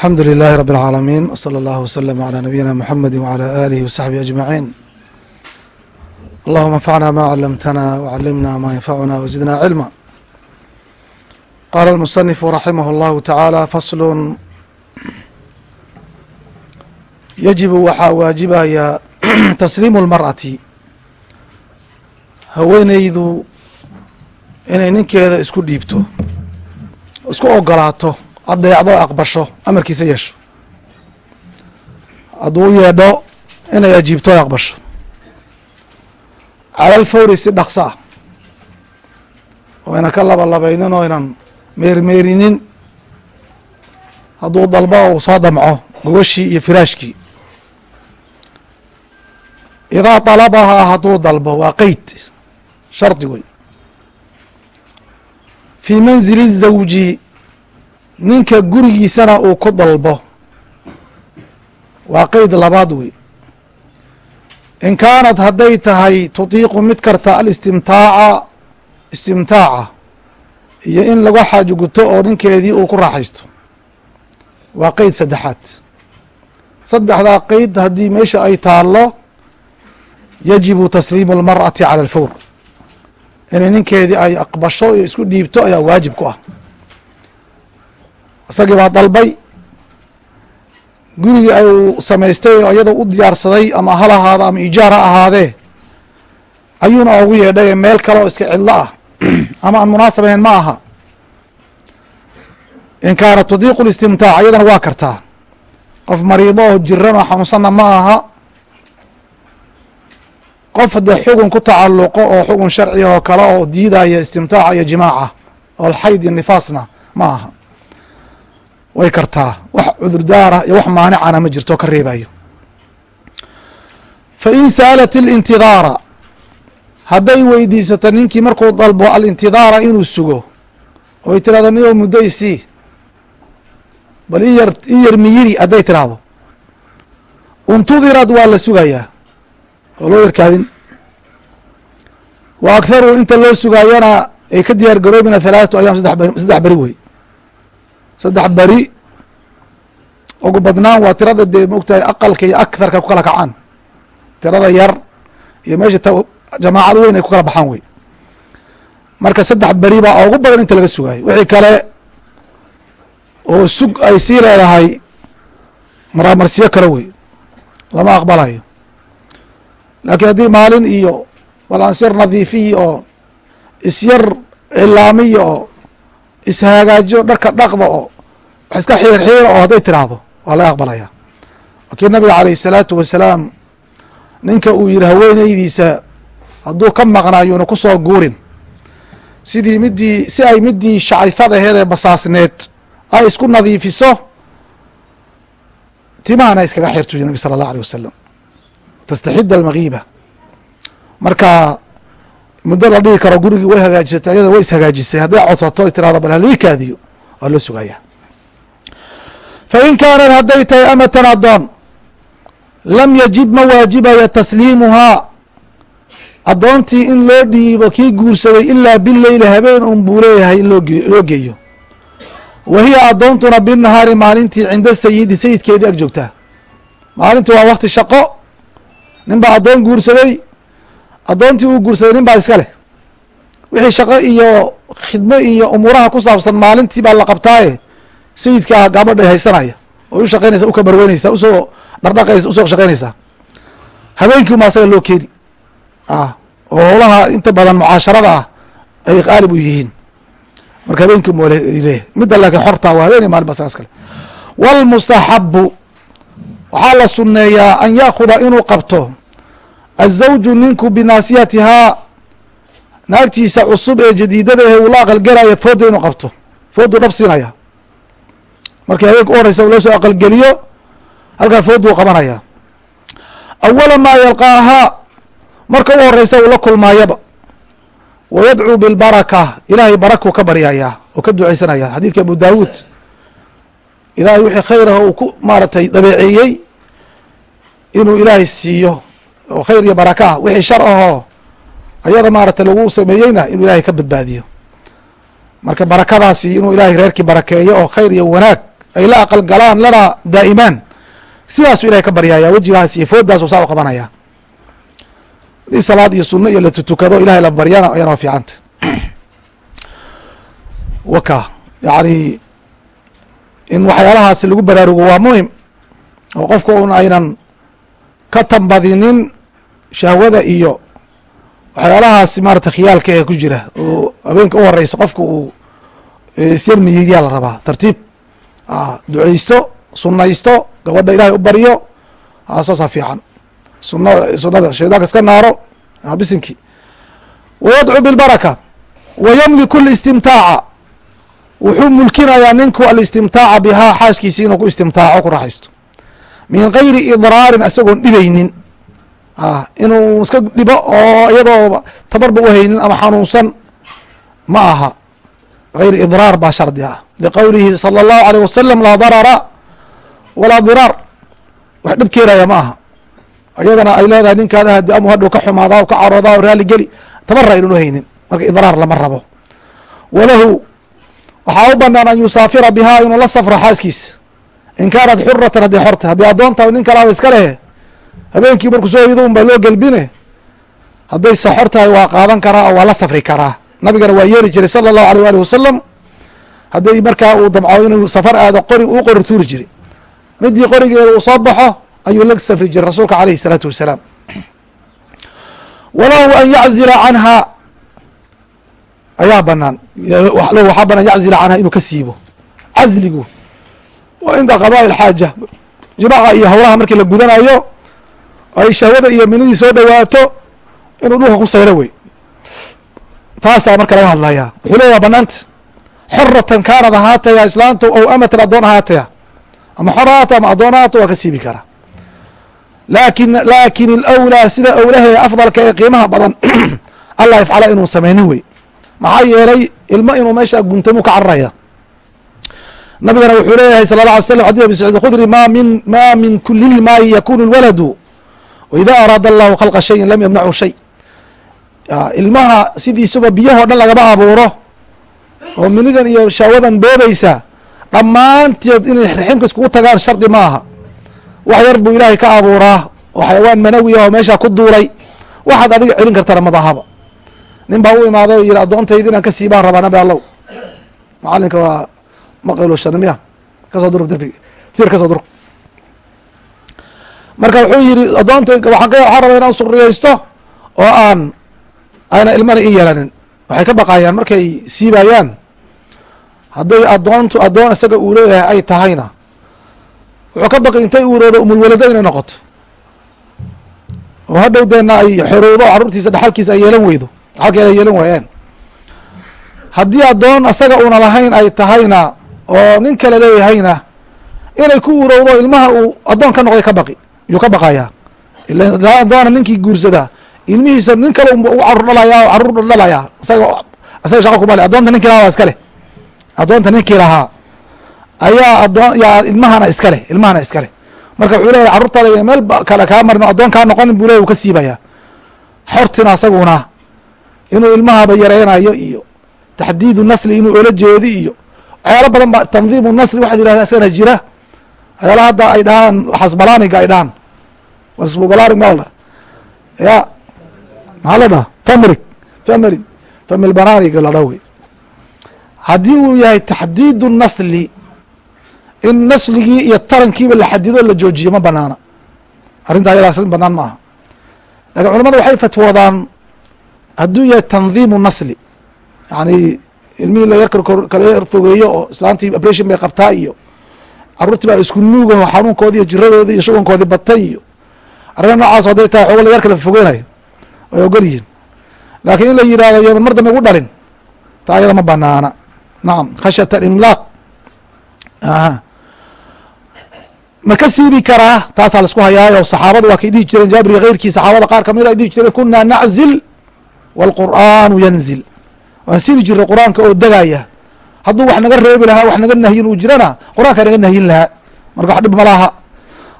alxamdu lilahi rab اlcaalamiin wslى اllah wslm عlى nabiyina mxamedi wعlى alihi wsaxbihi ajmaciin allahuma anfacna ma calamtana wcalimna ma yanfacuna wzidna cilma qala اlmusanifu raximah اllahu tacaala faslu yajibu waxaa waajibaya tasliimu اlmarأati haweeneydu inay ninkeeda isku dhiibto isku ogolaato adeecdo aqbasho amarkiisa yeesho. Hadduu u yeedho inay ajiibto o aqbasho. Cala alfawri si dhaqso ah. Oo aynan ka labalabaynin oo aynan meermeerinin. Hadduu dalbo uu soo damco gogashii iyo firaashkii. Idaa dalabahaa hadduu dalbo waa qeyd shardi wey fii manzili الzawji ninka gurigiisana uu ku dalbo. Waa qeyd labaad wey. In kaanad hadday tahay tutiiqu mid karta alistimtaaca istimtaaca iyo in laga xaajo oo ninkeedii uu ku raaxaysto. Waa qeyd saddexaad. Saddexdaa qeyd haddii meesha ay taallo yajibu tasliimu اlmar'ati cala alfawr. Inay ninkeedii ay aqbasho iyo isku dhiibto ayaa waajib ku ah isagii baa dalbay. Gurigii ay samaystay oo iyadoo u diyaarsaday ama hal ahaado ama ijaar ha ahaadee ayuuna ogu yeedhay meel kale oo iska cidlo ah. Ama aan munaasab ahayn ma aha. In kaana tudiiqu listimtaac iyadana waa kartaa. Qof mariido oo jiran oo xanuunsanna ma aha. Qof haddee xugun ku tacalluqo oo xugun sharci oo kale oo diidaya istimtaaca iyo jimaaca oo alxayd iyo nifaasna ma aha way kartaa wax cudurdaara iyo wax maanicana ma jirto ka reebayo fa in sa'alat اlintidaara hadday weydiisato ninkii markuu dalbo alintidaara inuu sugo oy tirahdo niyo muddo isii bal in yar in yar miyiri hadday tirahdo untudirad waa la sugayaa oo loo yarkaadin. Wa akharu inta loo sugaayana ay ka diyaar garoobina halaaثatu ayaam saddex beri wey saddex beri. Ugu badnaan waa tirada dee maogtahay aqalka iyo akharka ku kala kacaan. Tirada yar iyo meesha jamaacad weyn ay ku kala baxaan wey. Marka saddex beri baa ugu badan inta laga sugaayo wixii kale oo sug ay sii leedahay maraamarsiyo kale wey. Lama aqbalayo. Laakiin haddii maalin iyo balansyar nadiifiyi oo isyar cilaamiya oo ishagaajiyo dharka dhaqda oo wax iska xiirxiira oo hadday tiraahdo waa laga aqbalaya. Laakiin nabiga calayh isalaatu wasalaam ninka uu yihi haweenaydiisa hadduu ka maqnaayuuna ku soo guurin sidii midii si ay midii shacayfad aheed ee basaasneed ay isku nadiifiso timahana iskaga xirtu nabi sala allah alيh wasalam tastaxida almagiiba marka muddo la dhigi karo gurigii way hagaajisatay ayada way ishagaajisay hadday codsato ay tirahdo bal halii kaadiyo waa loo sugaya fa in kaanat hadday tahay amatan addoon lam yajib ma waajibayo tasliimuhaa addoontii in loo dhiibo kii guursaday ilaa bileyli habeen un buu leeyahay in loo geeyo. Wa hiya addoontuna binahaari maalintii cinda sayidi sayidkeedii ag joogtaa maalintii waa wakti shaqo. Nin baa addoon guursaday addoontii uu guursaday nin baa iska leh. Wixii shaqo iyo khidmo iyo umuuraha ku saabsan maalintii baa la qabtaaye sayidkaa gabadha haysanaya. Oo u shaqaynaysa u kabarweynaysa u soo dhardhaqaysa u soo shaqaynaysaa. Habeenkii uma asaga loo keeni. Ah oo howlaha inta badan mucaasharada ah ay qaalib u yihiin. Marka habeenkii uma midda laakiin xortaa waa habeen maalin ba asaga iskale wاlmustaxabu waxaa la suneeyaa an yaakuda inuu qabto azawju ninku binaasiyatihaa naagtiisa cusub ee jadiidada ehe uu la aqalgelaya fooda inuu qabto fooduu dhab siinaya markii habeenka u horeysa loo soo aqalgeliyo halkaa fooduu qabanaya awala maa yalqaahaa marka u horeysa uu la kulmaayaba wa yadcuu bilbaraka ilaahay barakuu ka baryayaa oo ka duceysanaya xadiidka abu daawuud ilaahay wixii khayr ah uu ku maaratay dabeeceeyey inuu ilaahay siiyo oo khayr iyo baraka wixii shar ahoo ayada maaragtay lagu sameeyeyna inuu ilaahay ka badbaadiyo. Marka barakadaasi inuu ilaahay reerkii barakeeyo oo khayr iyo wanaag ay la aqal galaan lana daa'imaan sidaasuu ilahay ka baryaya wejigaas iyo foodaasu saa u qabanaya. Haddii salaad iyo sunno iyo la tutukado ilahay la baryana ayana waa fiicanta waka yani in waxyaalahaasi lagu baraarugo waa muhiim oo qofka un aynan ka tambadinin shahwada iyo waxyaalahaas maarata khiyaalka ee ku jira oo habeenka u horeysa qofka uu sirmiyiyaa la rabaa. Tartiib duceysto sunaysto gabadha ilahay u baryo saasaa fiican. Sunada sunada shaydaanka iska naaro bisinki. Wayadcu bilbaraka wayamliku listimtaaca wuxuu mulkinayaa ninku alistimtaaca bihaa xaaskiisi inuu ku istimtaaco ku raaxaysto. Min gayri idraarin isagoon dhibaynin inuu iska dhibo oo iyadoo tabarba uhaynin ama xanuunsan ma aha gayri idraar baa shardi ah liqowlihi salى اllahu alيه wasalam laa darara walaa diraar wax dhib keenaya ma aha iyadana ay leedahay ninkaada hadi amu hadhow ka xumaadaa ka caroodaa o raali geli tabara aynan uhaynin marka idraar lama rabo walahu waxaa u banaan an yusaafira bihaa inuu la safro xaaskiisa in kaanat xuratan hadday xorta haddii addoonta nin kalaaba iska lehe habeenkii markuu soo hoydo un loo gelbine hadday se xor tahay waa qaadan karaa oo waa la safri karaa. Nabigana waa yeeri jiray sala allahu aleyh alih wasalam hadday markaa uu damco inuu safar aado qori uu qori tuuri jiray. Midii qorigeeda uu soo baxo ayuu la safri jiray rasuulka aleyhi الsalaatu wasalaam. Walahu an yaczila canha. Ayaa banaan waxaa banaan yaczila canha inuu ka siibo. Casligu waa cinda qadaa ilxaaja jimaaca iyo hawlaha markii la gudanayo ay shahwada iyo minidii soo dhawaato inuu dhulka ku sayro wey taasaa marka laga hadlaya wuxuu leey waa banaanta xoratan kaanad ahaataya islaanta aw amatan addoon ahaataya ama xor ahaato ama addoon ahaato waa ka siibi karaa? Laakin laakin alawlaa sida awlahe afdalka ee qiimaha badan allah yafcala inuu sameynin wey maxaa yeelay ilmo inuu meesha guntamu ka cararaya. Nabigana wuxuu leeyahay sala la alay slam xadis abi saciid khudri ma min ma min kulilmaayi yakunu lwaladu waida araada allahu khalqa shayin lam yamnachu shay ilmaha sidiisagoo biyahoo dhan lagama abuuro oo minidan iyo shaawadan boobaysa dhammaanteed inay raximka iskugu tagaan shardi ma aha wax yar buu ilaahay ka abuuraa oo xayawaan manawi ah oo meeshaa ku duulay waxaad adiga celin kartana mabahaba nin baa u imaaday oo yihi addoontayda inaan ka siibaan rabaa nabi allow macalinka waa maqiloshanimiya ka soo durug derbiga tiir ka soo durug marka wuxuu yihi addoonta waxaan rabaa inaan suriyaysto oo aan ayna ilmana i yeelanin. Waxay ka baqayaan markay siibayaan hadday addoontu addoon isaga uu leeyahay ay tahayna. Wuxuu ka baqi intay uuroodo umulwalado inay noqoto. Oo hadhow deena ay xorowdo carruurtiisa dhaxalkiisa ay yeelan weydo dhaxalkeeda ay yeelan waayaan haddii addoon isaga una lahayn ay tahayna oo nin kale leeyahayna inay ku urowdo ilmaha uu addoon ka noqday ka baqi yuu ka baqayaa. Ila addoona ninkii guursadaa. Ilmihiisa nin kale u carur dhalaya o carruur dhalaya isaga isaga shaqa kumale addoonta ninkii lahaa waa iska leh. Addoonta ninkii lahaa. Ayaa addoon yaa ilmahana iska leh. Ilmahana iska leh. Marka wuxuu leeyahy carruurtaada iyo meel kale kaa marin addoon kaa noqonin buu ley u ka siibayaa xortina isaguna inuu ilmahaba yareynayo iyo taxdiidu nasli inuu ola jeedi iyo waxyaalo badan ba tandiimu nasli waxaa yidhahda isagana jira. Waxyaala hadda ay dhahaan xasbalaaniga ay dhahaan wasbubalarig maalda ya maxaa la dhaha famrig famrig famil banaaniga la dhaw haddii uu yahay taxdiidu nasli in nasligii iyo tarankiiba la xadido la joojiyo ma banaana. Arrinta ayadaas in banaan ma aha culamada waxay fatwoodaan hadduu yahay tandiimu nasli yani ilmihii la kala fogeeyo oo islaantii abration bay qabtaa iyo carruurtii baa isku nuugaho xanuunkoodi iyo jiradoodi iyo shubankoodii batay iyo arrima noocaas hadday tahay xoogo la yar kala fogeynayo way ogol yihiin. Laakiin in la yidhahdo yoman mar dambe ugu dhalin taa ayada ma banaana nacam khashyata alimlaaq. Aha ma ka siibi karaa? Taasaa la isku hayaayo. Saxaabada waa kay dhihi jireen jaabir iyo keyrkii saxaabada qaar ka mid ay dhihi jireen kunaa naczil wاlqur'aanu yanzil. Waan siibi jiray qur'aanka oo degaya. Hadduu wax naga reebi lahaa wax naga nahyin uu jirana qur'aanka naga nahyin lahaa. Marka wax dhib ma laha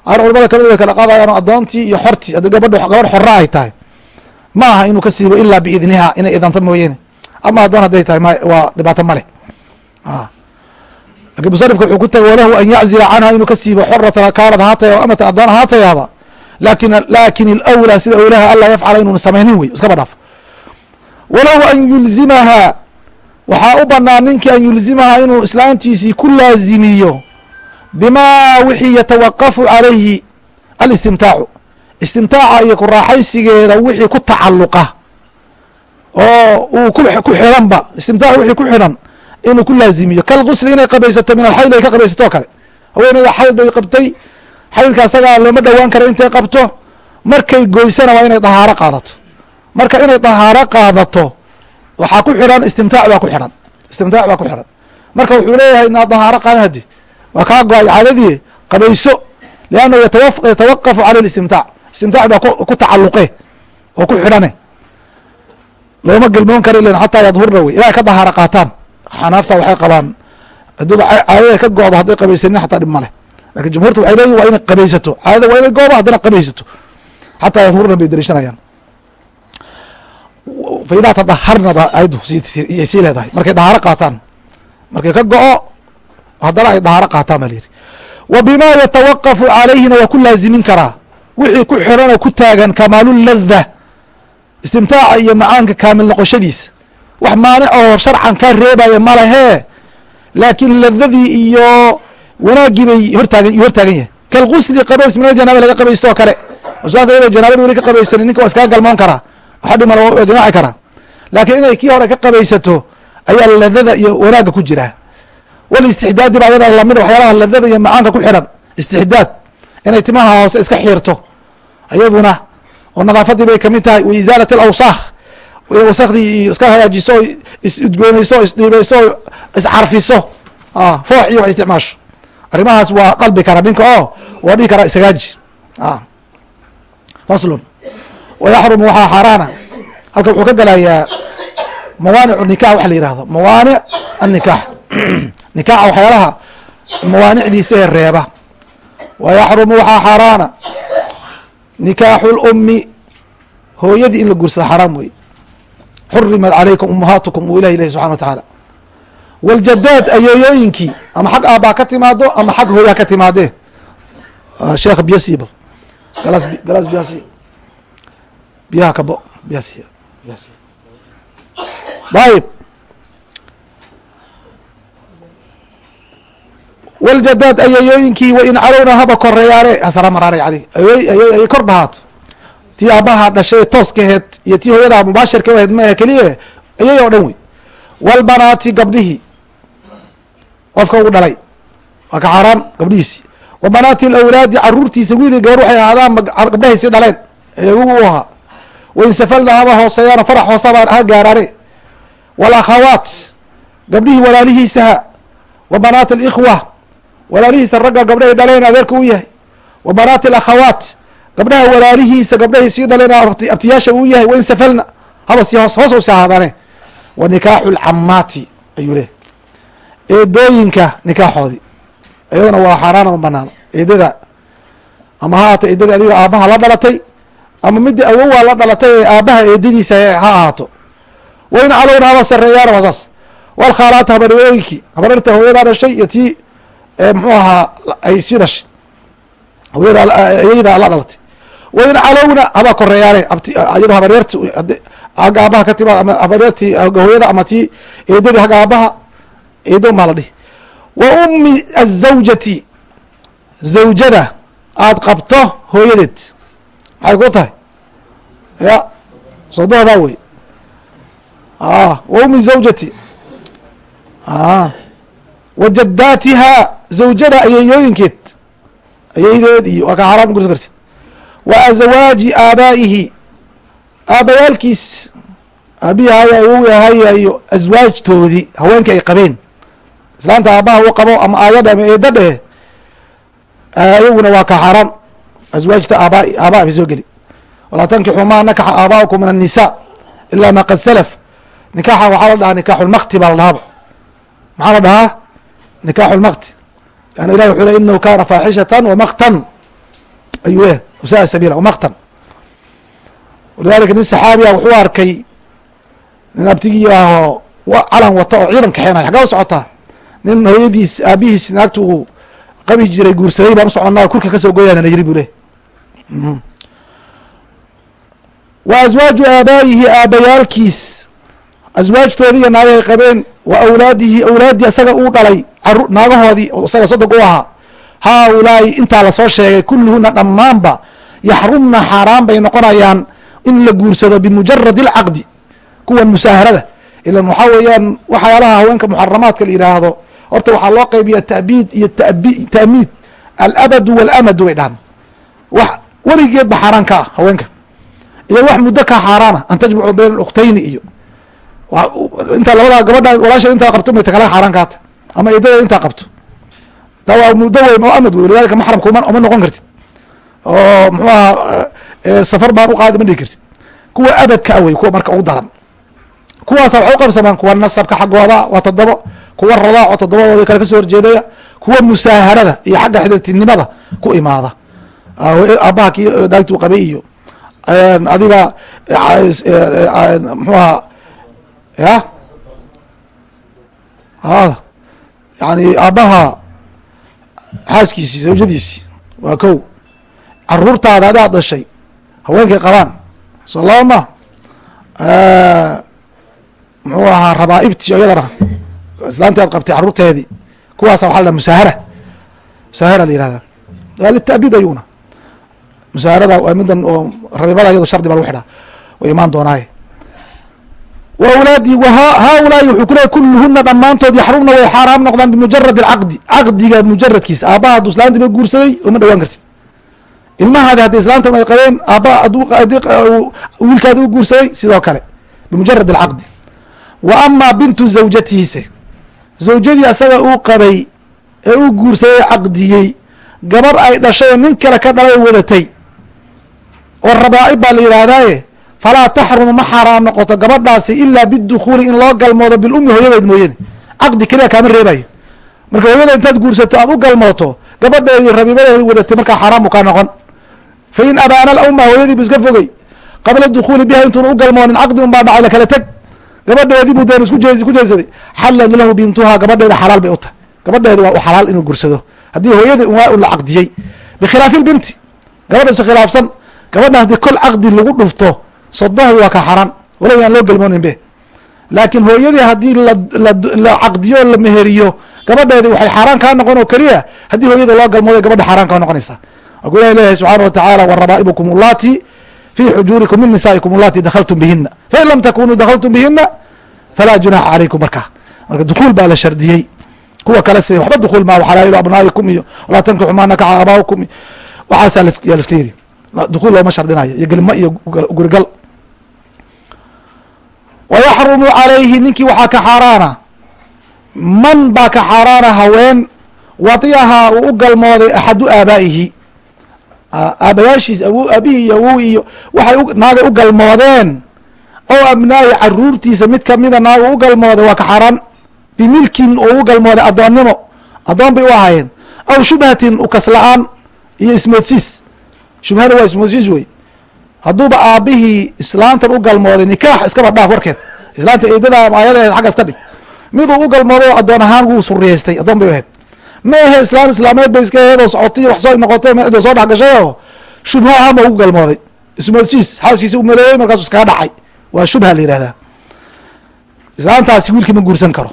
ar culamada ka mid way kala qaadayaan addoontii iyo xortii haddii gabadh gabadh xora ay tahay ma aha inuu ka siibo ilaa biidniha inay idanto mooyeene ama addoon hadday tahay waa dhibaato ma leh. Lakin musanifka wuxuu ku tagay walahu an yaczila canha inuu ka siibo xoratan kaanad haataya o amata adoon haatayaaba. Lakin laakiin alawlaa sida awlaha anlaa yafcala inuuna samaynin wey iskaba dhaaf walow an yulzimahaa waxaa u banaan ninkii an yulzimahaa inuu islaantiisii ku laazimiyo bimaa wixii yatawaqafu calayhi alistimtaacu. Istimtaaca iyo kuraaxaysigeeda wixii ku tacaluqa oo uu ku xidhanba istimtaac wixii ku xidhan inuu ku laazimiyo. Kalgusli inay qabaysato min alxayd ay ka qabaysato kale. Haweeneyda xayd bay qabtay. Xaydka asagaa looma dhowaan kara intay qabto. Markay goysana waa inay dahaaro qaadato. Marka inay dahaaro qaadato waxaa ku xidhan istimtaac baa ku xidhan istimtaac baa ku xidhan marka wuxuu leeyahay inaad dahaaro qaada hadi waa kaa go'ay caadadii qabayso liannahu yatawaqafu caley istimtaac istimtaac baa ku tacaluqe oo ku xidhane. Looma gelmoon kara ilan xataa yadhurna wey. Ilaa ka dahaaro qaataan. Xanaafta waxay qabaan. Haduuba caadada ka go-do hadday qabaysanin xataa dhib maleh laakiin jumhuurta waxay leeyihiin waa inay qabaysato. Caadada waa inay goodo haddana qabaysato. Xataa yadhurna bay dariishanayaan. Fa tadaharna ba ayaddu yay sii leedahay. Markay dahaaro qaataan. Markay ka go-o haddana ay dahaaro qaataan baa layidhi wa bima yatawaqafu calayhina waa ku laazimin karaa. Wixii ku xiran oo ku taagan kamaaluladha istimtaaca iyo macaanka kaamil noqoshadiisa wax maanic oo sharcan kaa reebaya malahee laakiin ladadii iyo wanaaggii bay hortaagan hortaagan yahay. Kalgusli qabays min aljanaaba laga qabaysto oo kale. Iyadoo janaabada weli ka qabaysanin ninka waa iskaga galmoon karaa. Waxa dhimal waa jamaaci karaa. Laakiin inay kii hore ka qabaysato ayaa ladada iyo wanaagga ku jira walistixdaadi baa ayadana lamida waxyaalaha ladada iyo macaanka ku xidhan istixdaad. Inay timaha hoose iska xiirto. Ayaduna oo nadaafadii bay ka mid tahay. Wa isaalat alawsaakh. Wasakdii iyo iska hagaajiso is-udgoonayso isdhiibayso iscarfiso foox iyo wax isticmaasho arrimahaas waa qalbi kara. Ninka oo waa dhihi karaa ishagaaji faslun. Wayaxrumu waxaa xaaraana. Halka wuxuu ka gelayaa mawaanicu nikah waxa la yihahdo mawaanic annikaax nikaaxa waxyaalaha mawaanicdiisa ee reeba. Wayaxrumu waxaa xaaraana. Nikaaxu lummi hooyadii in la guursado xaraam wey xurimat calaykum ummahaatukum uu ilah ilahi subxana wa tacaala. Waljadaad ayeeyooyinkii ama xag aabbaa ka timaado ama xag hooyaa ka timaadee? Sheekh biyo galas galas biyasi biyaha kabo biyasi biyasi dayib waljadaad ayeeyooyinkii wain calowna haba koreeyaane hasara maraanay caleyh ayay kor bahaato tii aabbaha dhashay tooska aheed iyo tii hooyada mubaashirka aheed maahe keliya ayay oo dhan wey walbanaati gabdhihii qofka ugu dhalay waa ka xaaraan gabdhihiisi wa banaati alawlaadi caruurtiisa wiili gabar waxay ahaadaan gabdhahay sii dhaleen ee ugu u ahaa wain safalna haba hooseeyaano farax hoosaba ha gaaraane walakhawaat gabdhihii walaalihiisaha wa banaati alikhwa walaalihiisa ragga gabdhahay dhaleen adeerka u yahay. Wa banaati alakhawaat. Gabdhaha walaalihiisa gabdhahay sii dhaleen abtiyaasha uu yahay wain safalna. Haba si hoos hoos usi ahaadaane wa nikaaxu lcamaati ayuu leehay eedooyinka nikaaxoodii iyadana waa xaaraan ama banaano eedada ama ha ahaato eedadii adiga aabbaha la dhalatay? Ama midii awowaa la dhalatay ee aabbaha eedadiisa ha ahaato? Wain calowna haba sareeyaana waa saas. Walkhaalaat habaryooyinkii habaryarta hooyadaa dhashay iyo tii muxuu ahaa ay sii dhashay hooyada ayayda la dhalatay. Wain calowna haba koreeyaane iyado habaryarti agga aabaha ka timaad ama habaryartii hooyada ama tii eedadii agga aabaha eedon baa la dhihi. Wa ummi azawjati zawjada aada qabto hooyadeed. Maxay ku tahay? Ya sodohdaa wey. Wa ummi zawjati. Wa jadaatihaa zawjada ayeeyooyinkeed ayeydeed iyo waa ka xaaraam gursan kartid wa azawaaji aabaa'ihi. Haya awowi haya iyo aswaajtoodii haweenkii ay qabeen. Islaanta aabbaha u qabo ama aayadha ama eeda dhehe ayaguna waa ka xaaraam aswaajta aabaa aabaa bay soo geli. Walaa tankixuu maa nakaxa aaba'ukum min الnisa ila ma qad salaf. Nikaxa waxaa la dhahaa nikaxu lmakti baa la dhahaaba maxaa la dhahaa? Nikaxu yani ilahi wuxuu le inahu kana faaxishatan wamaktan ayuu leh wasaa sabiila wamaktan walidalika nin saxaabiya wuxuu arkay nin abtigii ahoo calan wata oo ciidan kaxeenaya xaggaa u socotaa nin hooyadiis aabihiis naagtu uu qabi jiray guursaday baan usoconnaa kurka ka soo goyaana yiri buu leh wa aswaaju aabaayihi aabayaalkiis aswaajtoodii iyo naagahay qabeen wa awlaadihi awlaaddii isaga uu dhalay naagahoodii oo isaga sodog u ahaa. Haa ulaahi intaa la soo sheegay kulluhuna dhammaanba yaxrumna xaaraan bay noqonayaan in la guursado bimujarad اlcaqdi kuwan musaaharada ilan waxaa weeyaan waxyaalaha haweenka muxaramaadka la yidhaahdo horta waxaa loo qaybiya ta'biid iyo ta'miid. Alabadu walamadu bay dhahan wax weligeed ba xaaraan ka ah haweenka. Iyo wax muddo ka xaaraana an tajmacu bayna ukhtayni iyo intaa labadaa gabadha walaasheed intaa qabto may takala xaaraan kaata. Ama eedadeed intaa qabto. Taa waa muddo weyn oo amad wey walidalika maxramka uma noqon kartid. Oo muxuu aha safar baan uqaadi ma dhigi kartid. Kuwa abadka awey kuwa marka ugu daran. Kuwaasa waxay uqabsamaan kuwa nasabka xaggooda waa todobo kuwa radaaco toddobadooda kale ka soo horjeedaya kuwa musaaharada iyo xagga xididtinimada ku imaada. Aabaha kii naagtuu qabay iyo adiga muxuu aha ya? A yani aabbaha xaaskiisii zawjadiisii waa kow. Caruurtaada adaad dhashay haweenkay qabaan. Soo muxuu ahaa rabaaibtii iyadana islaanti aad qabtay caruurteedii kuwaasa waxa la musaahara. Musaahara la yihahda waa lita'biid ayuguna musaaharada waa midan oo rabibada iyado shardi ba lagu xidhaa. Way imaan doonaaye wa awlaadii haulaai wuxuu ku leey kulluhuna dhammaantood yaxrumna way xaaraam noqdaan bimujarad alcaqdi caqdiga mujaradkiisa aabbaha hadduu islaantiba guursaday uma dhawaan kartid ilmahaadi haddi islaantan ay qabeen aabbaha wiilkaadi u guursaday sidoo kale bimujarad alcaqdi wa amaa bintu zawjatihiise zawjadii asaga uu qabay ee uu guursaday caqdiyey gabar ay dhashay oo nin kale ka dhalay wadatay oo rabaa-ib baa la yidhaahdaaye falaa taxrumu ma xaaraam noqoto gabadhaasi ilaa bidukhuuli in loo galmoodo bilummi hooyadeed mooyane caqdi keliya kaama reebayo marka hooyada intaad guursato aad u galmooto gabadheedii rabiibadeedi wadatay markaa xaaraan kaa noqon fa in abaana alawma hooyadii bu iska fogey qabla dukhuuli biha intuuna u galmoonin caqdi un baa dhacay lakala teg gabadheedii buu deen isku jeedsaday xalad lahu bintuhaa gabadheeda xalaal bay u tahay gabadheedi waa u xalaal inuu gursado haddii hooyadii un la caqdiyey bikhilaafi lbinti gabadha is khilaafsan gabadha haddii kol caqdi lagu dhufto sodohdi waa ka xaran walow aan loo gelmoonin be. Laakiin hooyadii haddii la caqdiyo la meheriyo gabadheedi waxay xaaraan kaa noqon oo keliya haddii hooyada loo galmooday gabadha xaaraan kaa noqonaysa. Waku ilahi leeyahay subxaana watacaala warabaa'ibukum ullati fi xujuurikum min nisaa'ikum ullati dakhaltum bihina fain lam takunuu dakhaltum bihina falaa junaxa calaykum markaa marka dukuul baa la shardiyey. Kuwa kale se waxba dukuul maa xalaa'ilu abnaa'ikum iyo walaa tankixu maa nakaxa aabaa'ukum iyo waxaasaa yaa laska yiri dukuul looma shardinayo iyo gelmo iyo gurigal wayaxrumu calayhi ninkii waxaa ka xaaraana man baa ka xaaraana haween wadiyahaa uu u galmooday axadu aabaa'ihi aabayaashiis awo aabihii iyo awowi iyo waxay naagay u galmoodeen oo abnaayi caruurtiisa mid kamida naaga u galmooday waa ka xaaraan bimilkin oo u galmooday addoonnimo addoon bay u ahaayeen aw shubhatin ukas-la-aan iyo ismoodsiis shubhada waa ismoodsiis wey hadduuba aabihii islaantan u galmooday nikaax iskaba dhaaf warkeed. Islaanta eedada ayadeed xagga iska dhig. Miduu u galmooday oo addoon ahaan wuu suriyeystay addoon bay ahayd. Ma islaan islaameed bay iska aheed oo socotay wax soo noqotay mda soo dhex gashay oo shubha ahaan ugu galmooday. Ismoodsiis xaaskiisa u maleeyey iskaga dhacay. Waa shubha la yihahdaa islaantaasi wiilkii ma guursan karo.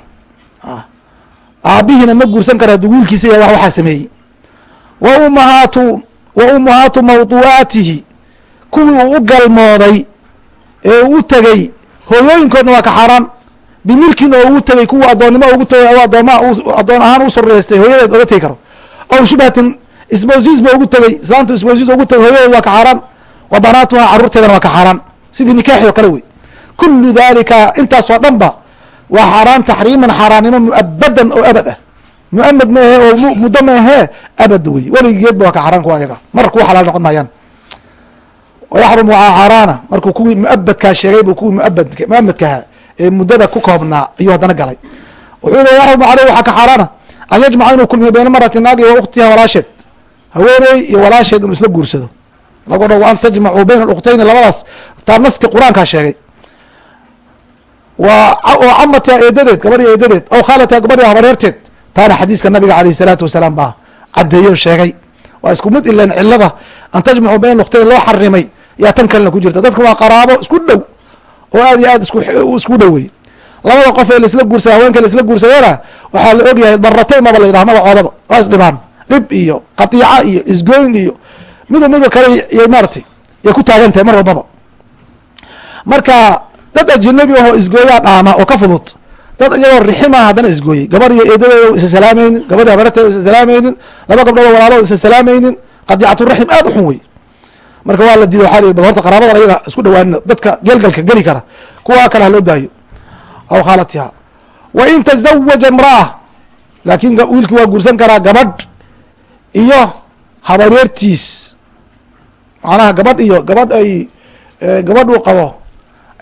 Aabihiina ma guursan karo hadduu wiilkiisa ya wax waxaa sameeyey. Wa ummahaatu wa ummahaatu mawduucaatihi kuwii uu u galmooday ee uu u tegey hooyooyinkoodna waa ka xaaraan. Bimilkin oo ugu tegey kuwa addoonnimo ugu tegay o addoonmaa addoon ahaan u suriyeystay hooyadeed oga tegi karo. Aw shubhatin ismoosiis ba ugu tegey islaamtu ismoosiis ugu tegay hooyadeed waa ka xaaraan. Wa banaatuhaa carruurteedana waa ka xaaraan. Sidii nikaaxi oo kale wey. Kullu dalika intaasoo dhan ba waa xaaraan taxriiman xaaraannimo muabadan oo abad ah. Muamad ma ahe oo muddo ma abad wey. Weligeedba waa ka xaaraan kuwa ayaga mar kuwa xalaal noqon maayaan wayaxrumu xaaraana markuu kuwii muabadkaa sheegay buu kuwii muabad muamadkaha ee muddada ku koobnaa ayuu haddana galay wuxuu le yaxrumu caleyh waxaa ka xaaraana an yajmaca inuu kulmiyo bayna marati naagi wa ukhtiha walaasheed haweeney iyo walaasheed inuu isla guursado lagu dha wa an tajmacuu bayna alukhtayni labadaas taa naski qur'aankaa sheegay oo camatiha eedadeed gabadhi eedadeed aw khaalatiha gabadhi habareerteed taana xadiiska nabiga aleyh salaatu wasalaam baa caddeeyo sheegay waa isku mid ilan cilada an tajmacu bayn nuqtayn loo xarimay yaa tan kalena ku jirta dadka waa qaraabo isku dhow oo aad iyo aad isku dhowey labada qof ee laisla guursada haweenka laisla guursadana waxaa la ogyahay daratayn maba la yidhaha magacoodaba waa isdhibaan dhib iyo qatiica iyo isgoyn iyo mido mido kale y maaratay yay ku taagan tahay mar walbaba marka dad ajinabi ahoo isgooyaa dhaama oo ka fudud dad iyagoo rixima haddana isgooyey gabar iyo eedadeeda isa salaamaynin gabadhi habareteeda isa salaamaynin laba gabdhood walaalo isa salaamaynin qadiicaturaxim aad u xun wey marka waa la diiday waxaa li bal horta qaraabadan ayaga isku dhawaanina dadka geelgalka geli kara kuwaa kale ha loo daayo. Aw khaalatiha wa in tazawaja imra'a laakiin wiilkii waa guursan karaa gabadh iyo habareertiis. Macnaha gabadh iyo gabadh ay gabadh uu qabo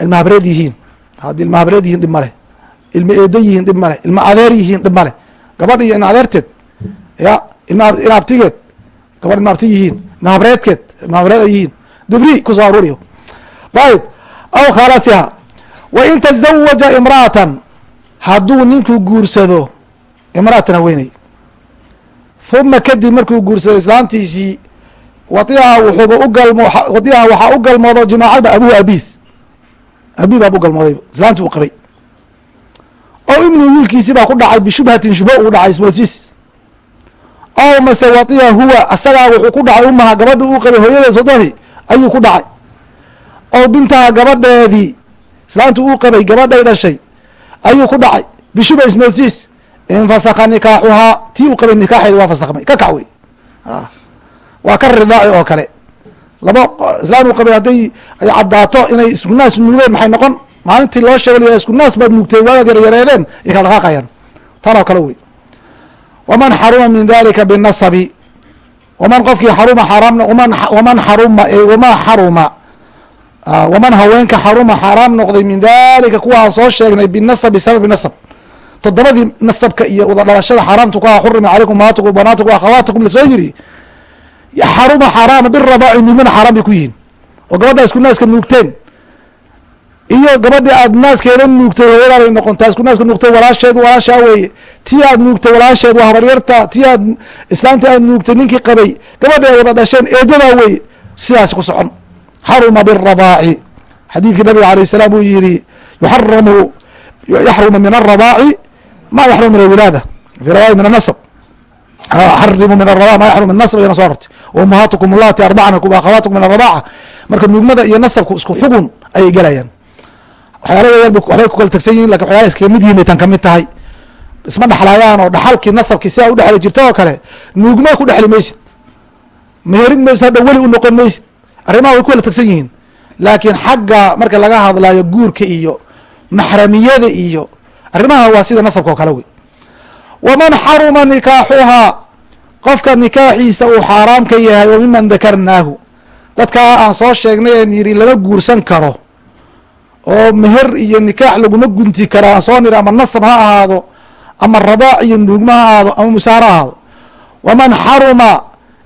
ilma habreed yihiin. Haddii ilma habreed yihiin dhib male ilma eeda yihiin dhib male ilma adeer yihiin dhib male gabadh iyo ina adeerteed ya ilma ina abtigeed gabadh ilma abti yihiin ilma habreedkeed ay yihiin dibri ku soo aruuriyo ayib aw khaalatiha wa in tazawaja imra'atan hadduu ninkuu guursado imra'atan haweeney uma kadib markuu guursado islaantiisii wadiaha wuxuuba u galmo wadiaha waxaa u galmoodo jimaacada abuhu abiis abi baab u galmoodayba islaantii uu qabay oo ibni wiilkiisi baa ku dhacay bishubhatin shubho uu dhacay ismoodsiis ow mase wadiya huwa asagaa wuxuu ku dhacay umaha gabadhi uu qabay hooyadeed sodohi ayuu ku dhacay. Ow bintaha gabadheedii islaantii uu qabay gabadhay dhashay ayuu ku dhacay. Bishubha ismoodsiis infasaka nikaaxuhaa tii uu qabay nikaaxeedi waa fasakmay ka kac wey waa ka ridaaci oo kale. Laba islaam uu qabay hadday ay caddaato inay isku naas nuugeen maxay noqon? Maalintii loo sheega isku naas baad nuugteen waagaad yaryareedeen ay kala dhaqaaqayaan. Tan oo kale wey waman xaruma min dalika binasabi waman qofkii xaruma xaaraam waman xaruma waman xaruma waman haweenka xaruma xaaraam noqday min dalika kuwaan soo sheegnay binasab bisababi nasab toddobadii nasabka iyo wada dhalashada xaaraamtu ku aha xurima calaykum umaatukum banaatukum akhawaatukum la soo yiri xaruma xaaraama biradaaci nuugmana xaaraan bay ku yihiin oo gabadha isku naaska nuugteen iyo gabadhii aad naaskeeda nuugtay hooyadaa bay noqontaa isku naaska nuugtay walaasheed walaashaa weeye. Tii aad nuugtay walaasheed waa habaryarta tii aad islaantii aad nuugtay ninkii qabay gabadhi ay wada dhasheen eedadaa weeye sidaasi ku socon. Xaruma biradaaci xadiidkii nabiga alayh salaam uu yihi yuxaramu yaxrumu min aradaaci ma yaxrumu min alwilaada fi riwaaya min anasab xarimu min arada ma yaxrum min nasb ayana so arortay ummahaatukum allati ardacnakum akhawaatukum min aradaaca marka nuugmada iyo nasabku isku xugun ayay gelayaan waxyaaladeedan waxbay ku kala tegsan yihiin laakiin waxyala iskaga mid yihiin bay tan ka mid tahay. Isma dhexlaayaan oo dhaxalkii nasabkii sidaa udhexli jirta oo kale nuugma ku dhexli maysid. Meherin maysid hadha weli u noqon maysid. Arrimaha way ku kala tegsan yihiin. Laakiin xagga marka laga hadlayo guurka iyo maxramiyada iyo arrimaha waa sida nasabka oo kale wey. Waman xaruma nikaaxuhaa qofka nikaaxiisa uu xaaraam ka yahay oo miman dakarnaahu. Dadkaa aan soo sheegnay een yidhi lama guursan karo oo meher iyo nikaax laguma gunti karo aan soo niri ama nasab ha ahaado ama radaac iyo nuugma ha ahaado ama musaar ha ahaado. Waman xaruma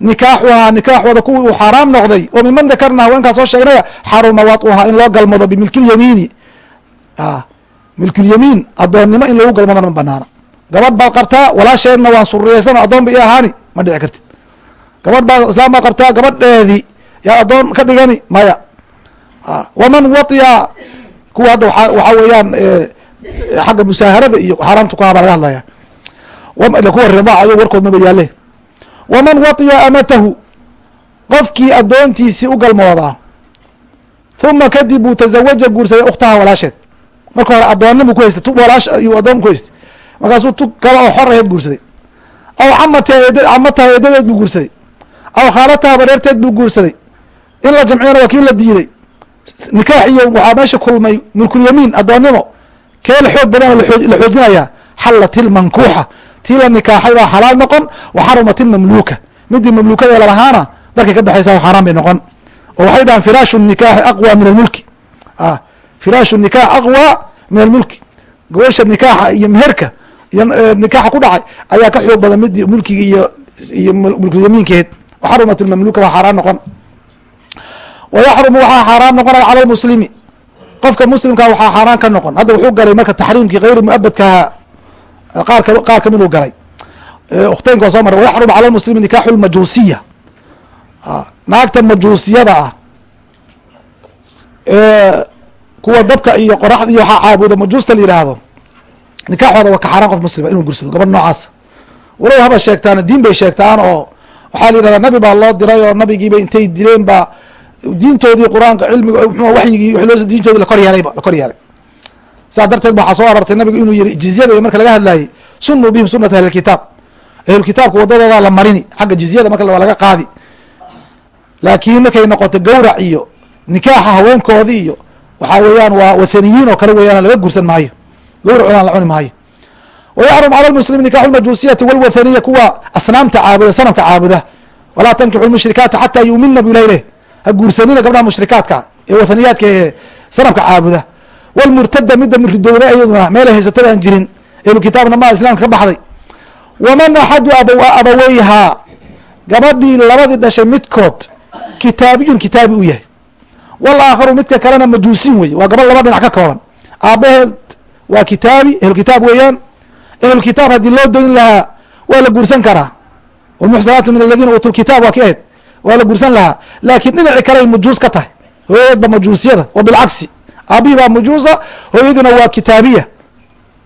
nikaaxuhaa nikaaxooda kuwii uu xaaraam noqday oo miman dakarna haweenkaa soo sheegnaya xaruma waduhaa in loo galmado bimilkilyamiini milkulyamiin addoonnimo in lagu galmadona ma banaana gabadh baad qabtaa walaasheedna waan suriyeysan addoon ba i ahaani ma dhici kartid. Gabadh baad islaam baad qabtaa gabadheedii yaa addoon ka dhigani maya. Waman watiya kuwa hadda waxaa weeyaan xagga musaaharada iyo xaaraamta ku habaa laga hadlaya. Kuwa ridaac ayo warkood maba yaale waman watiya amatahu qofkii addoontiisii u galmoodaa uma kadib uu tazawaja guursaday ukhtaha walaasheed. Marka hore addoonnimu ku haystay tu walaash ayuu addoon ku haystay. Markaasuu tu kale oo xor aheed guursaday. Aw camata camataha eedadeed buu guursaday. Aw khaalataha bareerteed buu guursaday. In la jamciyana waa kii la diiday nikaax iyo waxaa meesha kulmay mulkulyamiin addoonnimo. Kee la xoog badan la xoojinayaa xallat ilmankuuxa tii la nikaaxay baa xalaal noqon wa xarumat ilmamluuka midii mamluukada lalahaana dalkay ka baxaysa xaaraan bay noqon. Oo waxay dhahaan firaashu nikaaxi aqwa min almulki. Firaashu nikaax aqwa min almulki. Gobasha nikaaxa iyo meherka iyo nikaaxa ku dhacay ayaa ka xoog badan midii mulkiga iyo iyo mulkulyamiinkeed waxarumat ilmamluuka waa xaaraan noqon wayaxrumu waxaa xaaraan noqonaya cala lmuslimi qofka muslimka waxaa xaaraan ka noqon hadda wuxuu galay marka taxriimkii hayru muabadkaha qaar qaar kamiduu galay ukhtaynka soo maray wayaxrumu cala lmuslimi nikaaxu lmajuusiya naagta majuusiyada ah kuwa dabka iyo qoraxda iyo waxaa caabuda majuusta la yidhaahdo nikaaxooda waa ka xaaraan qof muslima inuu gursado gabadh noocaasa walow haba sheegtaan diin bay sheegtaan oo waxaa la yidhahdaa nabi baa loo diray oo nabigiiba intay dileen baa diintoodii qur'aanka cilmiga mxu diintoodii lakor yeelayba lakor yeelay. Saas darteed waxaa soo arortay nabigu inuu yihi jizyada marka laga hadlayay sunuu bihim sunata ahlilkitaab ahlulkitaabka wadadoodaa la marini xagga jizyada marka waa laga qaadi. Laakiin markay noqoto gawrac iyo nikaaxa haweenkoodii iyo waxaa weeyaan waa wathaniyiin oo kale weeyaan laga gursan maayo. Gawracoodan la cuni maayo. Wayaxrum cala lmuslimi nikaxu lmajusiyati walwathaniya kuwa asnaamta caabuda sanamka caabuda. Walaa tankixu lmushrikaata xataa yuumina bu ilah leh ha guursanina gabdhaha mushrikaadka ee wathaniyaadka ee sanamka caabuda. Walmurtada midda ridowda iyaduna meelay haysatada aan jirin ehlukitaabna maa islaamka ka baxday. Waman axadu abaweyhaa gabadhii labadii dhashay midkood kitaabiyun kitaabi u yahay. Walaakharu midka kalena majuusin wey waa gabadh laba dhinac ka kooban. Aabaheed waa kitaabi ehlukitaab weeyaan. Ehlukitaab haddii loo dayn lahaa waa la guursan karaa. Walmuxsanaatu min aladiina uutu waa ki ahayd waa la guursan lahaa. Laakiin dhinaci kale ay majuus ka tahay. Hooyadeed ba majuusiyada. Wa bilcagsi. Aabihii baa majuusa. Hooyadiina waa kitaabiya.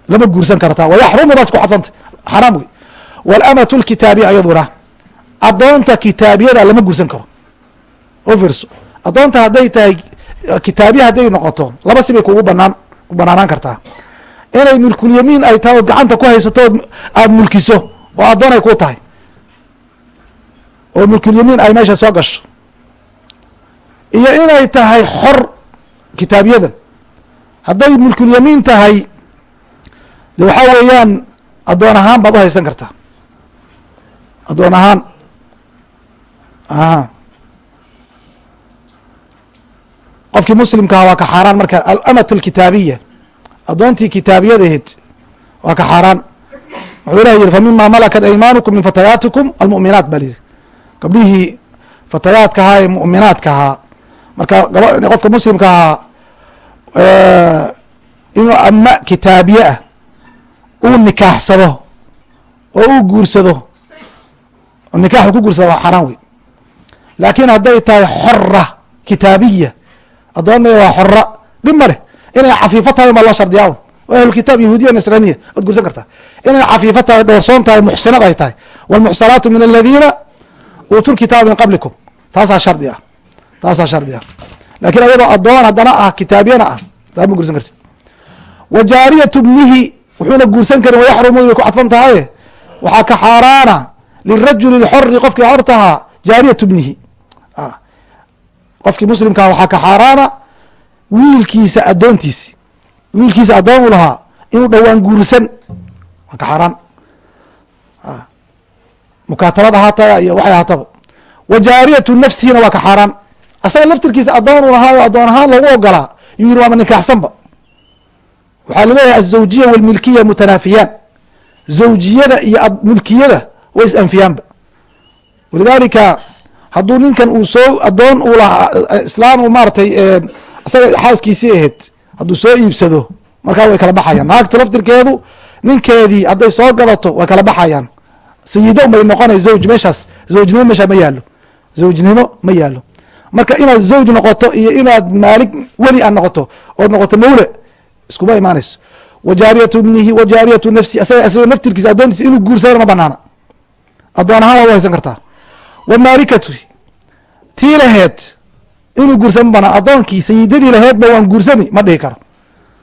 Lama guursan kartaa. Wayaxrumudaas ku xadfanta xaraam wey walamatu lkitaabiya ayaduna. Adoonta kitaabiyada lama guursan karo. O fiirso. Adoonta hadday tahay kitaabiya hadday noqoto laba sibay kugu banaan ku banaanaan kartaa. Inay milkulyamiin ay tahay ood gacanta ku haysato aada mulkiso oo addoon ay ku tahay oo milkulyamiin ay meesha soo gasho. Iyo inay tahay xor kitaabiyadan hadday mulkulyamiin tahay de waxaa weeyaan addoon ahaan baad u haysan kartaa. Addoon ahaan. A qofkii muslimkaha waa ka xaaraan marka alamat alkitaabiya addoontii kitaabiyadaheed waa ka xaaraan. Wuxuu ilahi yihi famima malakat aymaanukum min fatayaatikum almu'minaat baa liyihi gabdhihii fatayaadka ahaa ee mu'minaadka ahaa. Marka qofka muslimka ahaa inuu ama kitaabiye ah uu nikaaxsado oo uu guursado nikaaxu ku guursado waa xaaraan wey laakiin hadday tahay xora kitaabiya addoonmaya waa xora dhib ma leh. Inay cafiifo tahay baa loo shardiyaa un. Ahlukitaab yahuudiya nasraniya waad guursan kartaa. Inay cafiifo tahay dhowrsoon tahay muxsinad ay tahay. Wاlmuxsanaatu min aladiina uutu lkitaaba min qablikum. Taasaa shardi ah. Taasaa shardi ah. Lakiin ayadoo addoon haddana ah kitaabiyana ah taa ma guursan kartid. Wa jaariyatu bnihi wuxuuna guursan karin wayaxrumu bay ku cadfan tahaye waxaa ka xaaraana lirajuli lxori qofkii xortahaa jaariyatu bnihi. Qofkii muslimkaa waxaa ka xaaraana wiilkiisa addoontiisi. Wiilkiisa addoon u lahaa inuu dhowaan guursan. Waa ka xaaraan mukaatabad ahaata iyo waxay ahaataba wa nafsihina waa ka xaaraan asaga laftirkiisa addoon u lahaayo addoon ahaan loogu ogolaa yuu yihi waama nikaaxsanba waxaa la leeyahay azawjiya walmilkiya mutanaafiyaan. Zawjiyada iyo milkiyada way is anfiyaanba walidaalika hadduu ninkan uu soo addoon uu lahaa islaan uu maaratay isaga xaaskiisii ahayd hadduu soo iibsado markaa way kala baxayaan. Naagtu laftirkeedu ninkeedii hadday soo gadato way kala baxayaan sayido bay noqonay zawj meeshaas zawjnimo meeshaa ma yaalo zawjnimo ma yaalo marka inaad zawj noqoto iyo inaad maalig weli aad noqoto ood noqoto mawle iskuma imaanayso. Wa jaariyatu bnihi wa jaariyatu nafsi asaga isaga naftirkiisa addoontiisa inuu guursadana ma banaana. Addoon ahaan waa u haysan kartaa. Wa maalikatu tii laheed inuu guursama banaan addoonkii sayidadii laheedba waan guursani ma dhihi karo.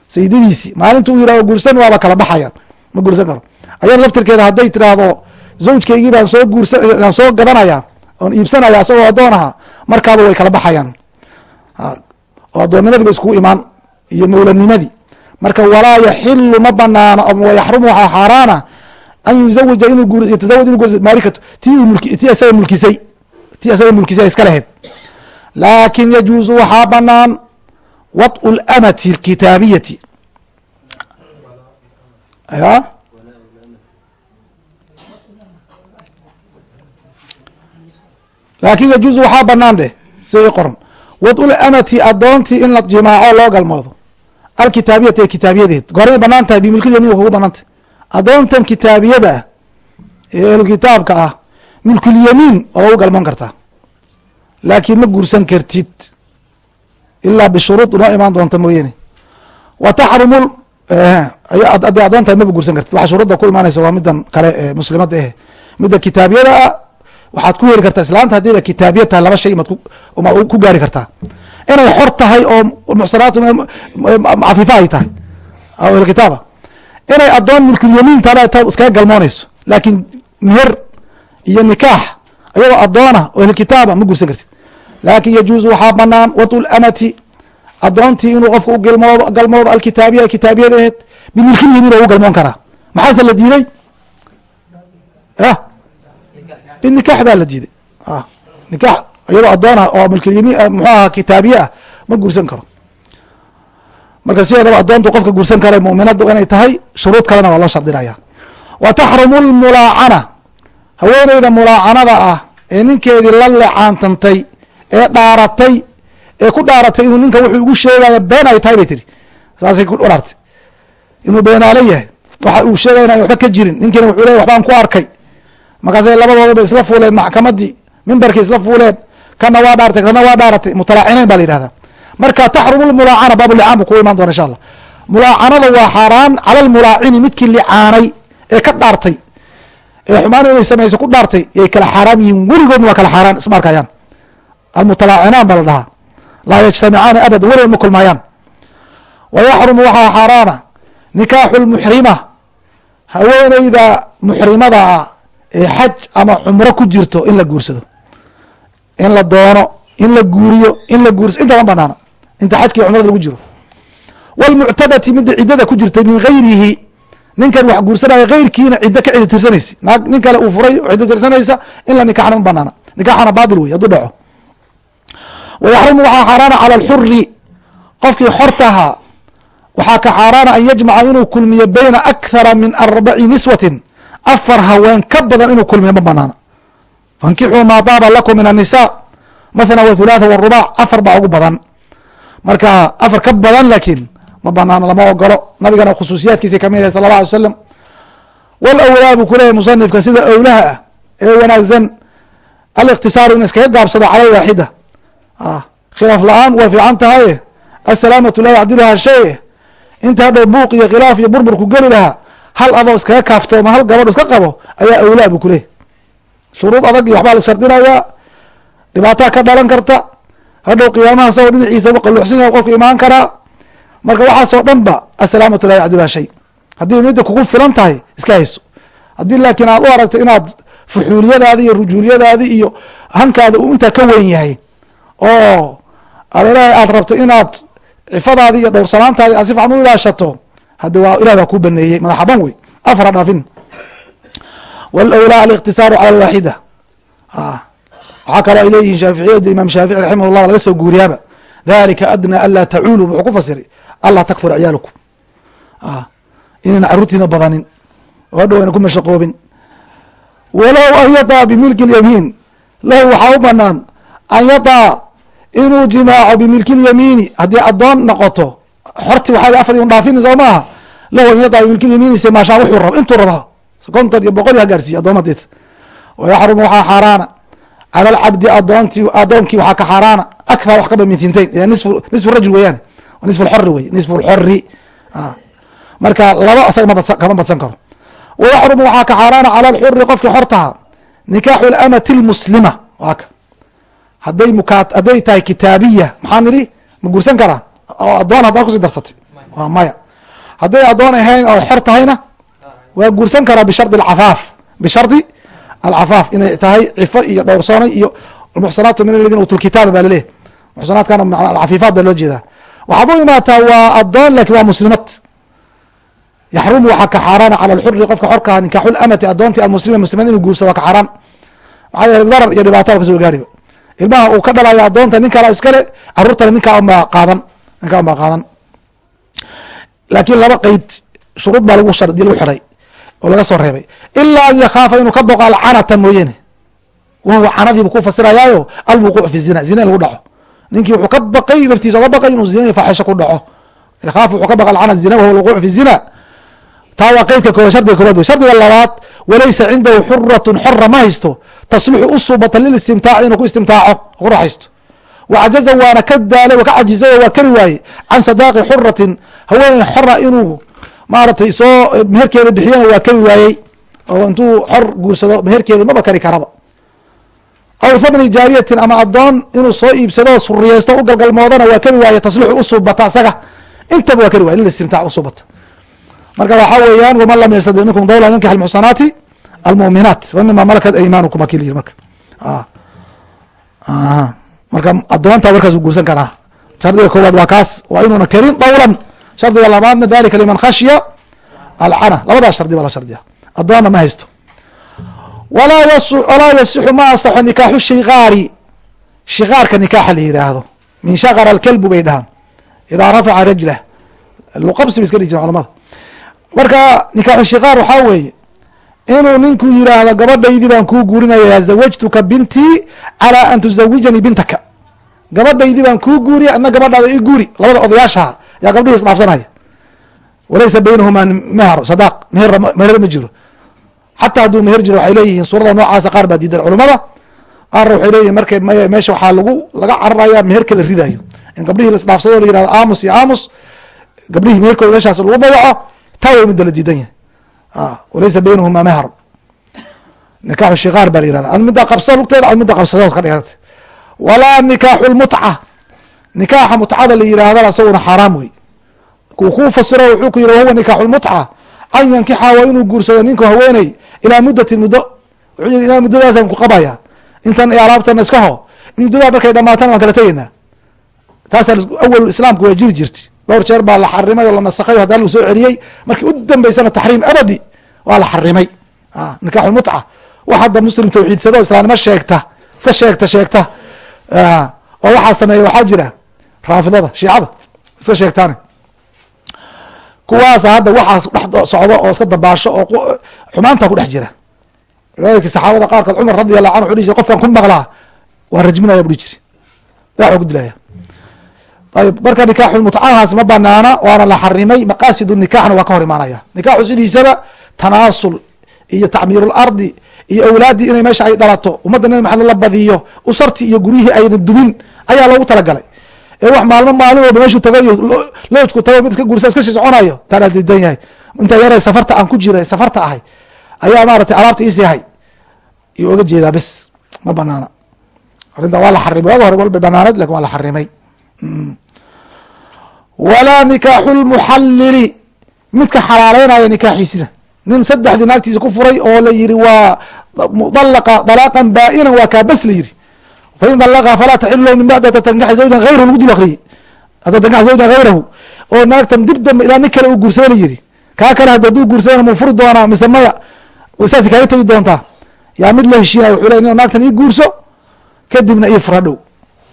Sayidadiisii maalinta uu yihahdo guursan waaba kala baxayaan. Ma guursan karo. Ayada laftirkeeda hadday tiraahdo zawjkaygii baan soo guursaan soo gadanaya oon iibsanaya isagoo addoon markaaba way kala baxayaan. Oo addoonnimadii iskugu imaan iyo mowlanimadii marka walaa yaxilu ma banaana yaxrumu waxaa xaaraana an yuzawija inuu guur yatazawaj inu guursa maarikato ti mulki ti isaga mulkisay ti isaga mulkisay iska lahayd laakin yajuusu waxaa banaan wad'u lamati alkitaabiyati. Ya laakin yajuuzu waxaa banaan dheh sida qoran. Waطu lamati adoontii in la jimaaco loo galmoodo. Alkitaabiyati ee kitaabiyadeed goormay bannaan tahay bimilkil yamin kugu bannaan tahay? Adoontan kitaabiyada ah ee ahlu kitaabka ah milkulyamiin waa u galmoon kartaa laakiin ma guursan kartid. Ilaa bishuruud inoo imaan doonta mooyeene wa taxrumu hadday adoon tahay maba guursan kartid. Waxa shuruudda ku imaanaysa waa midan kale ee muslimadda eh. Midda kitaabyada ah waxaad ku heli kartaa islaanta haddiiba kitaabiya tahay laba shay maad ku gaari kartaa. Inay xor tahay oo muxsanaat cafifa ay tahay. Kitaaba. Inay adoon milkulyamiin tahay taad iskaga galmoonayso. Laakiin meher iyo nikaax ayadoo adoona oo ahlkitaaba ma guursan kartid. Laakin yajuuzu waxaa banaan lamati adoontii inuu qofka u galmoodo alkitaabiya kitaabiyada aheed bimilkilyamiin oo u galmoon karaa. Maxaase la diiday binikaax baa la diiday nikaax iyadoo adoona oo milkulyamiin muxuu ahaa kitaabiye ah ma guursan karo marka sideedaba adoontu qofka guursan kara muminadu inay tahay shuruud kalena waa loo shardinaya wa taxrumu lmulaacana haweeneyda mulaacanada ah ee ninkeedii la lecaantantay ee dhaaratay ee ku dhaaratay inuu ninka wuxuu ugu sheegaya been ay tahay bay tiri saasay ku dhaartay inuu beenaale yahay waxa uu sheegaya waxba ka jirin ninkiina wuxuu leeya waxbaan ku arkay markaasay labadooda ba isla fuuleen maxkamadii mimbarkii isla fuuleen. Kana waa dhaaratay kana waa dhaaratay mutalaacineyn ba la yihahdaa marka taxrumu lmulaacana baabulicaan bu kugu imaan doona insha allah mulaacanada waa xaaraan cala lmulaacini midkii licaanay ee ka dhaartay. Ee xumaan inay samayso ku dhaartay yay kala xaaraam yihiin weligoodna waa kala xaaraan isma arkayaan almutalaacinaan baa la dhahaa. Laa yajtamicaani abadan weligood ma kulmaayaan wa yaxrumu waxaa xaaraana nikaaxu lmuxrima haweeneyda muxrimada ah xaj ama cumro ku jirto in la guursado in la doono in la guuriyo in la guurso inta ma banaana inta xajkii cumrada lagu jiro. Wlmuctadati midda ciddada ku jirtay min gayrihi ninkan wax guursanaya keyrkiina ciddo ka ciddo tirsanaysa. Naag nin kale uu furay ciddo tirsanaysa in la nikaxna ma banaana. Nikaxana baatil wey hadduu dhaco. Wa yaxrumu waxaa xaaraana cala alxuri qofkii xortaha waxaa ka xaaraana an yajmaca inuu kulmiyo bayna akhara min arbaci niswatin afar haween ka badan inuu kulmiyo ma banaana fankixuu maa daaba lakum min annisa mathna wa thulaatha warubac afar baa ugu badan. Marka afar ka badan laakiin ma banaano lama ogolo nabigana khusuusiyaadkiisa ka mid yahay sala allah alay slam wal awlaa buu kuleeyahy musanifka sida owlaha ah ee wanaagsan. Alikhtisaaru in iskaga gaabsado cala waaxida. Khilaaf la'aan way fiican tahaye assalaamatu laa yacdiluha shay. Inta hadhow buuq iyo khilaaf iyo burburku geli lahaa hal adoo iskaga kaaftooma hal gabadh iska qabo ayaa awlaa buu kuleeyahy shuruud adag iyo waxbaa la shardinayaa. Dhibaataa ka dhalan karta. Hadhow qiyaamaha sao dhinaciisa qaluuxsanya qofka imaan karaa marka waxaasoo dhan ba assalaamatu laa yacdiluha shay. Haddii midda kugu filan tahay iska hayso haddii laakiin aad u aragto inaad fuxuuliyadaadi iyo rujuuliyadaadi iyo hankaada uu intaa ka weyn yahay oo alalaha aad rabto inaad cifadaadi iyo dhowrsanaantaadi aad si fiican u ilaashato haddi waa ilah baa kuu baneeyey madaxaban wey afar ha dhaafin. Wlwlaa alikhtisaaru cala alwaaxida. Waxaa kaloo ay leeyihiin shaaficiyada imaam shaafici raximah llah laga soo guuriyaaba dalika adnaa anlaa tacuulu wuxuu ku fasiray allah takfur ciyaalukum. Inayna caruurtiina badanin oo hadhow ayna ku mashaqoobin. Walow an yadaa bimilki lyamiin lahu waxaa u banaan an yadaa inuu jimaaco bimilki lyamiini haddii adoon noqoto xorti waxaa afar un dhaafin soo maaha? Lahu an yadaa bimilki lyamiini se maashaa wuxuu rabo intuu rabaa. Konton iyo boqol ha gaarsiiyo addoomadeeda wayaxrumu waxaa xaaraana. Cala alcabdi adoonti adoonkii waxaa ka xaaraana. Akthar wax ka ba min thintain nisfu nisfu rajul weyaane nisfu lxori wey nisfu lxori marka laba isaga kama badsan karo. Wayaxrumu waxaa ka xaaraana cala alxuri qofkii xortaha nikaaxu lamati lmuslima waa ka. Hadday mukaa hadday tahay kitaabiya maxaa nidhi? Ma guursan karaa oo adoon haddana ku sii darsatay. Maya. Hadday adoon ahayn oo xor tahayna waa guursan karaa bishardi alcafaaf. Bishardi alcafaaf inay tahay cifo iyo dhowrsoonay iyo muxsanaatu min aladina utu lkitaaba baa laleeyahy muxsanaadkana alcafiifaat baa loo jeedaa. Waxaad u imaataa waa adoon laakiin waa muslimad. Yaxrumu waxaa ka xaaraana cala alxuri qofka xorkaha nikaaxu lamati adoonti almuslima muslimad inuu guursado waa ka xaaraan. Maxaa yeele darar iyo dhibaato ka soo gaariba ilmaha uu ka dhalayo adoonta nin kala iskale caruurtana ninkaa unbaa qaadan ninkaa unbaa qaadan. Laakiin laba qeyd shuruud baa lagu shardi lagu xidhay oo laga soo reebay. Ilaa an yakhaafa inuu ka boqo alcanata mooyeene wahuwa canadiibu ku fasirayaayo alwuquuc fi zina zina in lagu dhaco. Ninkii wuxuu ka baqay naftiisa oga baqay inuu zina iyo faaxisho ku dhaco. Yakhaaf wuxuu ka baqa alcanat zina wahuwa alwuquuc fi zina. Taa waa qeydka koobaad shardiga koobaad wey. Shardiga labaad walaysa cindahu xuratun xora ma haysto. Tasluxu u suubata lilistimtaaci inuu ku istimtaaco ku raxaysto wacajaza waana ka daalay ka cajizay waa kari waaye can sadaaqi xuratin haweeney xora inuu maaratay soo meherkeeda bixiyana waa kari waayey oo intuu xor guursado meherkeeda maba kari karaba aw thamni jaariyatin ama adoon inuu soo iibsado suriyeysto u galgalmoodana waa kari waaye tasluxu u suubata asaga intaba waa kari waye lilistimtaac usuubata marka waxaa weeyaan waman lam minkum dawla yankax almuxsanaati almuminaat wamima malakat aymanukum akil yiri marka marka adoonta markaas guursan karaa. Shardiga koowaad waa kaas. Waa inuuna karin dawlan shardiga labaadna dalika liman khashya alcana. Labadaas shardi baa la shardiya adoonna ma haysto. Walaa yasixu ma asaxo nikaaxu shikaari shikaarka nikaaxa la yidhaahdo min shakara alkelbu bay dhahaan. Idaa rafaca rajlah luqabsi bay iska dhigi jiren culamada. Marka nikaaxu shikaar waxaa weeye inuu ninku yiraahdo gabadhaydii baan kuu guurinaya zawajtuka bintii calaa an tuzawijanii bintaka. Gabadhaydii baan kuu guuriya adna gabadhaada i guuri labada odayaashaha yaa gabdhihii isdhaafsanaya. Walaysa baynahumaa meher sadaaq meher ma jiro. Xataa hadduu meher jiro waxay leeyihiin suurada noocaasa qaar baa diidan culamada qaarna waxay leeyihiin marka meesha waxaa lagu laga cararaya meherka la ridayo in gabdhihii la isdhaafsado la yiraahdo aamus iyo aamus gabdhihii meherkooda meeshaas lagu dayaco taa way midda la diidan yahay walaysa baynahuma meher nikaaxu shikaar baa la yirahda ad midda qabso lugteeda ad midda qabsadood ka dhigata walaa nikaaxu lmutca. Nikaaxa mutcada la yirahdana isaguna xaaraam wey kuu kuu fasiro wuxuu ku yiri wahuwa nikaaxu lmutca. An yankixa waa inuu guursado ninku haweeney ilaa muddatin muddo. Wuxuu yiri ilaa muddadaasaan ku qabaya intan iyo alaabtana iska ho muddadaa markay dhamaatana waan kala tegeynaa taasaa awal islaamka waa jiri jirti dhowr jeer baa la xarimay oo la nasakhay haddana lagu soo celiyey markii u dambeysana taxriim abadi waa la xarimay. Nikaaxu lmutca wax hadda muslim tawxiidsado islaamnimo sheegta iska sheegta sheegta. Oo waxaa sameeya waxaa jira raafidada shiicada iska sheegtaane. Kuwaasa hadda waxaas dhex socdo oo iska dabaasho oo xumaanta ku dhex jira. Walidalika saxaabada qaarkood cumar radi allahu canhu wuxu dhihi jire qofkan ku maqlaa waa rajminaya bui jiri dhagax ku dilaya ayb marka nikaaxulmutcahaas ma banaana waana la xarimay maqaasidu nikaxna waa ka hor imaanaya. Nikaxu sidiisaba tanaasul iyo tacmiirulardi iyo awlaaddii inay meesha ay dhalato ummadda nabi maxamed la badiyo usartii iyo guryihii ayna dumin ayaa loogu talagalay. Ee wax maalmo maalin walba meeshuu tago iyo loojku tago mid iska gursa iska sii soconayo taana diidan yahay. Intaa yara safarta aan ku jiray safarta ahay ayaa maaratay alaabta iisii hay iyo oga jeedaa bes ma banaana. Arrinta waa la xarimay waaga hore walbay banaanad laakiin waa la xarimay walaa nikaaxu lmuxallili midka xalaaleynaya nikaaxiisina. Nin saddexdii naagtiisa ku furay oo la yiri waa mudalaqa dalaaqan baa-inan waa kaa bes la yiri fain dalaqaa falaa taxilu min bacdi tankaxa zawjan hayrahu lagu dul akriyey tankaxa zawjan hayrahu oo naagtan dib dambe ilaa nin kale uu guursada la yiri kaa kale hadda haduu guursadana muu furi doonaa mise maya saasi kaaga tegi doontaa. Yaa mid la heshiinaya wuxuu ley nin naagtan ii guurso kadibna ii fura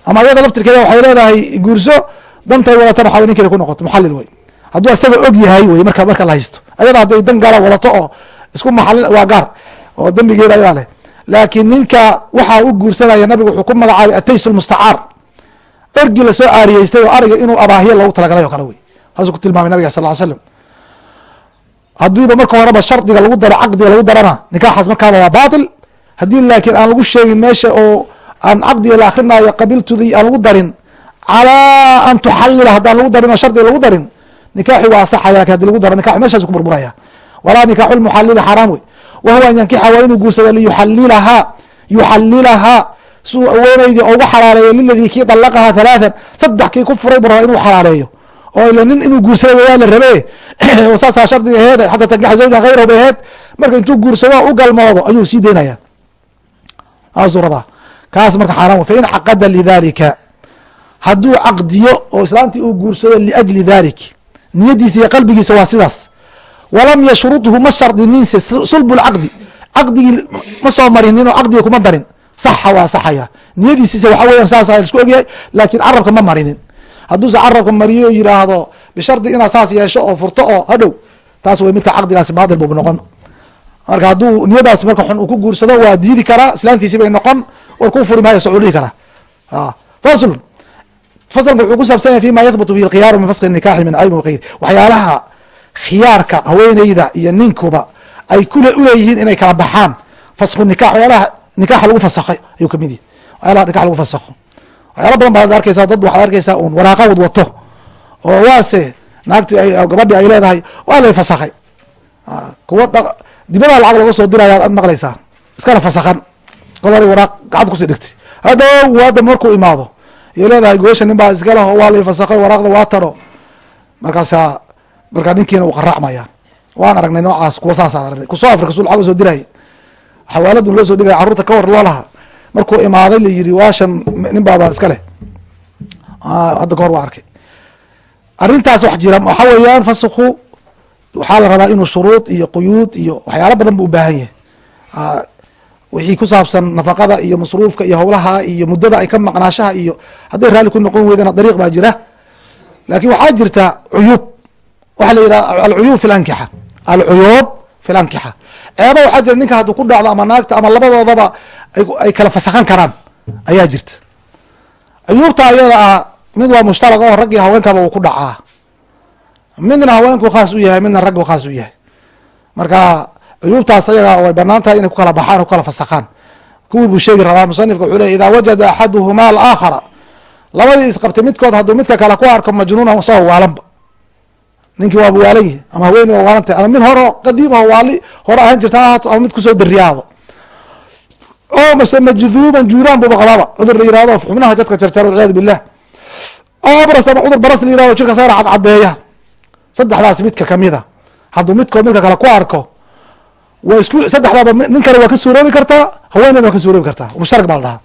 ama iyada laftirkeeda waxay leedahay guurso dantay wadatana waxaa nin kale ku noqoto muxallil wey hadduu asaga og yahay wey marka marka la haysto. Ayada hadday dan gaala wadato oo isku maxallil waa gaar oo dembigeeda ayaa leh. Laakiin ninka waxaa u guursanaya nabigu wuxuu ku magacaabay atays lmustacaar ergi la soo caariyeystay oo ariga inuu abaahiyo loogu talagalay o kale wey saasuu ku tilmaamay nabiga sal slam haddiiba marka horeba shardiga lagu daro caqdiga lagu darana nikaaxaas markaaba waa baatil. Haddii laakiin aan lagu sheegin meesha oo aan caqdiga la akrinayo qabiltudii aan lagu darin calaa an tuxallila haddaan lagu darin oo shardiga lagu darin nikaaxi waa asaxaya laakiin hadi lagu daro nikaxu meshaas ku burburaya walaa nikaaxu lmuxallili xaaraam wey wa huwa an yankixa waa inuu guursado liyuxallilahaa yuxallilahaa suu aweenaydii ugu xalaaleeyo liladii kii dalaqahaa halaathan saddex kii ku furay bu rabaa inuu xalaaleeyo oo ila nin inuu guursada waa la rabe oo saasaa shardiga aheed xataa tankixa zawjan hayrahu bay aheyd marka intuu guursado u galmoodo ayuu sii daynaya saasuu rabaa kaas marka xaaraan wey fain caqada lidalika hadduu caqdiyo oo islaantii uu guursado liajli dalik niyadiisa iyo qalbigiisa waa sidaas. Walam yashrudhu ma shardinninse sulbu lcaqdi caqdigii ma soo marinin oo caqdiga kuma darin. Saxa waa saxaya. Niyadiisiisa waxa weyan saasa isku ogyahay laakiin carabka ma marinin. Hadduuse carabka mariyo yiraahdo bishardi inaad saas yeesho oo furto oo hadhow. Taas wey midka caqdigaasi baatil buu noqon. Marka hadduu niyadaas marka xun uu ku guursado waa diidi karaa islaantiisi bay noqon war ku furi maayo socuu dhihi karaa fasl faslka wuxuu ku saabsan yahay fima yahbutu bihi lkhiyaaru min faski nikaxi min cayb wkayr waxyaalaha khiyaarka haweeneyda iyo ninkuba ay kule uleeyihiin inay kala baxaan. Fasku nikax waxyaalaha nikaxa lagu fasakhay ayuu ka mid yahy waxyaalaha nikax lagu fasakho waxyaala badan baad arkeysaa dad waxaad arkeysaa un waraaqa wad wato oo waase naagti gabadhi ay leedahay waa lay fasakhay kuwa dibadaha lacag laga soo diraya ad maqlaysaa. Iskana fasakhan hore waraaq gacad ku sii dhigtay hadhow hadda markuu imaado iyo leedahay goosha nin baa iska leho waa lay fasakhay waraaqda waa taro. Markaasaa markaa ninkiina uu qaraacmaya. Waan aragnay noocaas kuwa saasaan aragnay. Kusoo afrika su lacag u soo diraya xawaaladun loo soo dhigaya carruurta ka war loo lahaa. Markuu imaaday la yiri waashan nin baaba iska leh. Hadda ka hor waa arkay. Arrintaas wax jira waxa weeyaan fasku waxaa la rabaa inuu shuruud iyo quyuud iyo waxyaalo badan bu ubaahan yahay wixii ku saabsan nafaqada iyo masruufka iyo howlaha iyo muddada ay ka maqnaashaha iyo hadday raalli ku noqon weydana dariiq baa jira. Laakiin waxaa jirta cuyuub waxaa la yidhaha alcuyuub fi alcuyuub fi ceeba waxaa jira ninka hadduu ku dhacdo ama naagta ama labadoodaba ay kala fasakhan karaan. Ayaa jirta. Cuyuubta ayada ah mid waa mushtarag oo rag iyo haweenkaba uu ku dhacaa. Midna haweenku khaas u yahay midna raggu khaas u yahay. Marka cuyuubtaas ayaga way bannaan tahay inay ku kala baxaan o ku kala fasakhaan kuwii buu sheegi rabaa musanifka wuxuu ley idaa wajada axaduhuma alaakhara. Labadii isqabtay midkood hadduu midka kale ku arko majnuunan isagoo waalanba. Ninkii waaba waalan yahi ama haweeney waa waalan tahay ama mid horo qadiimaho waali hore ahaan jirta ahaato ama mid ku soo dariyaado oo mase majduuban juudaan buuba qabaaba cudur la yihahdo xubnaha jadka jarjaro walciyaadu billah oo baras ama cudur baras la yihahdo jirka saara cadcadeeya saddexdaas midka kamida hadduu midkood midka kale ku arko saddexdaaba nin kale waa ka suuroobi kartaa haweeneyda waa ka suuroobi kartaa mushtarag baa la dhahaa.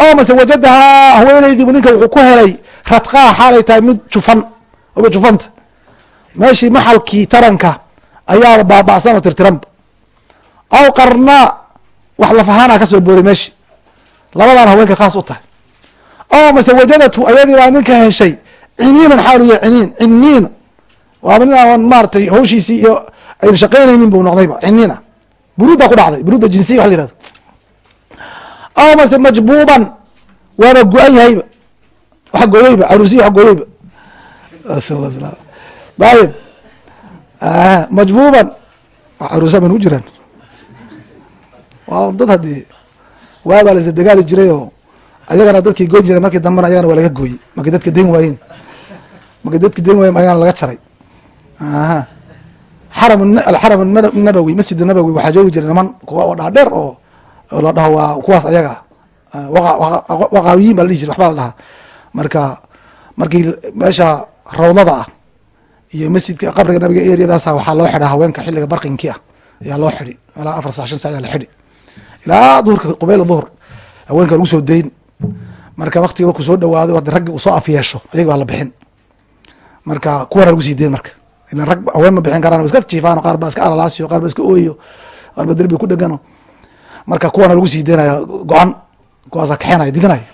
Oo wajadahaa haweeneydiibu ninka wuxuu ku helay radqaa xaalay tahay mid jufan oba jufanta meeshii maxalkii taranka ayaaba baaba'san oo tirtiranba aw qarnaa wax lafahaana ka soo booday meeshi. Labadaan haweenka khaas u tahay. Oo mase ayadii baa ninka heshay ciniinan xaalu yahay ciniin ciniin. Waaba nin aan maaratay hawshiisii iyo ayna shaqaynaynin buu noqdayba ciniina buruuddaa ku dhacday buruudda jinsiya wa la yihahdo aw mase majbuuban waaba go-an yahayba wax gooyeyba caruusiya wax gooyeyba ayib majbuuban. Caruusa man ku jiraan. Waa dad haddii waabaa lasa dagaali jiray oo ayagana dadkii goyn jiray markii dambena ayagana waa laga gooyey. Markii dadka den waayen. Markii dadka den waayen ayagana laga jaray aha alxaram nabowi masjid nabowi waxaa joogi jiray niman kuwa oo dhaadheer oo la dhaho waa kuwaas ayaga waqaawiyiin baa la dhihi jiray waxbaa la dhahaa. Marka markii meesha rawdada ah iyo masjidka qabriga nabiga eryadaasa waxaa loo xidhaa haweenka xilliga barqinkii ah ayaa loo xidhi. Ilaa afar saa shan saa ayaa la xidhi. Ilaa duhurka qubeyl duhur haweenka lagu soo dayn marka waktiga markuu soo dhawaado raggi uu soo afyeesho ayaga baa la bixin. Marka kuwana lagu sii dayn marka ilan rag haween ma bixin karaan iska jiifaan qaar baa iska alalaasiyo qaar baa iska ooyo qaar baa derbi ku dhegano marka kuwana lagu sii daynaya go-an kuwaasa kaxeenaya didinaya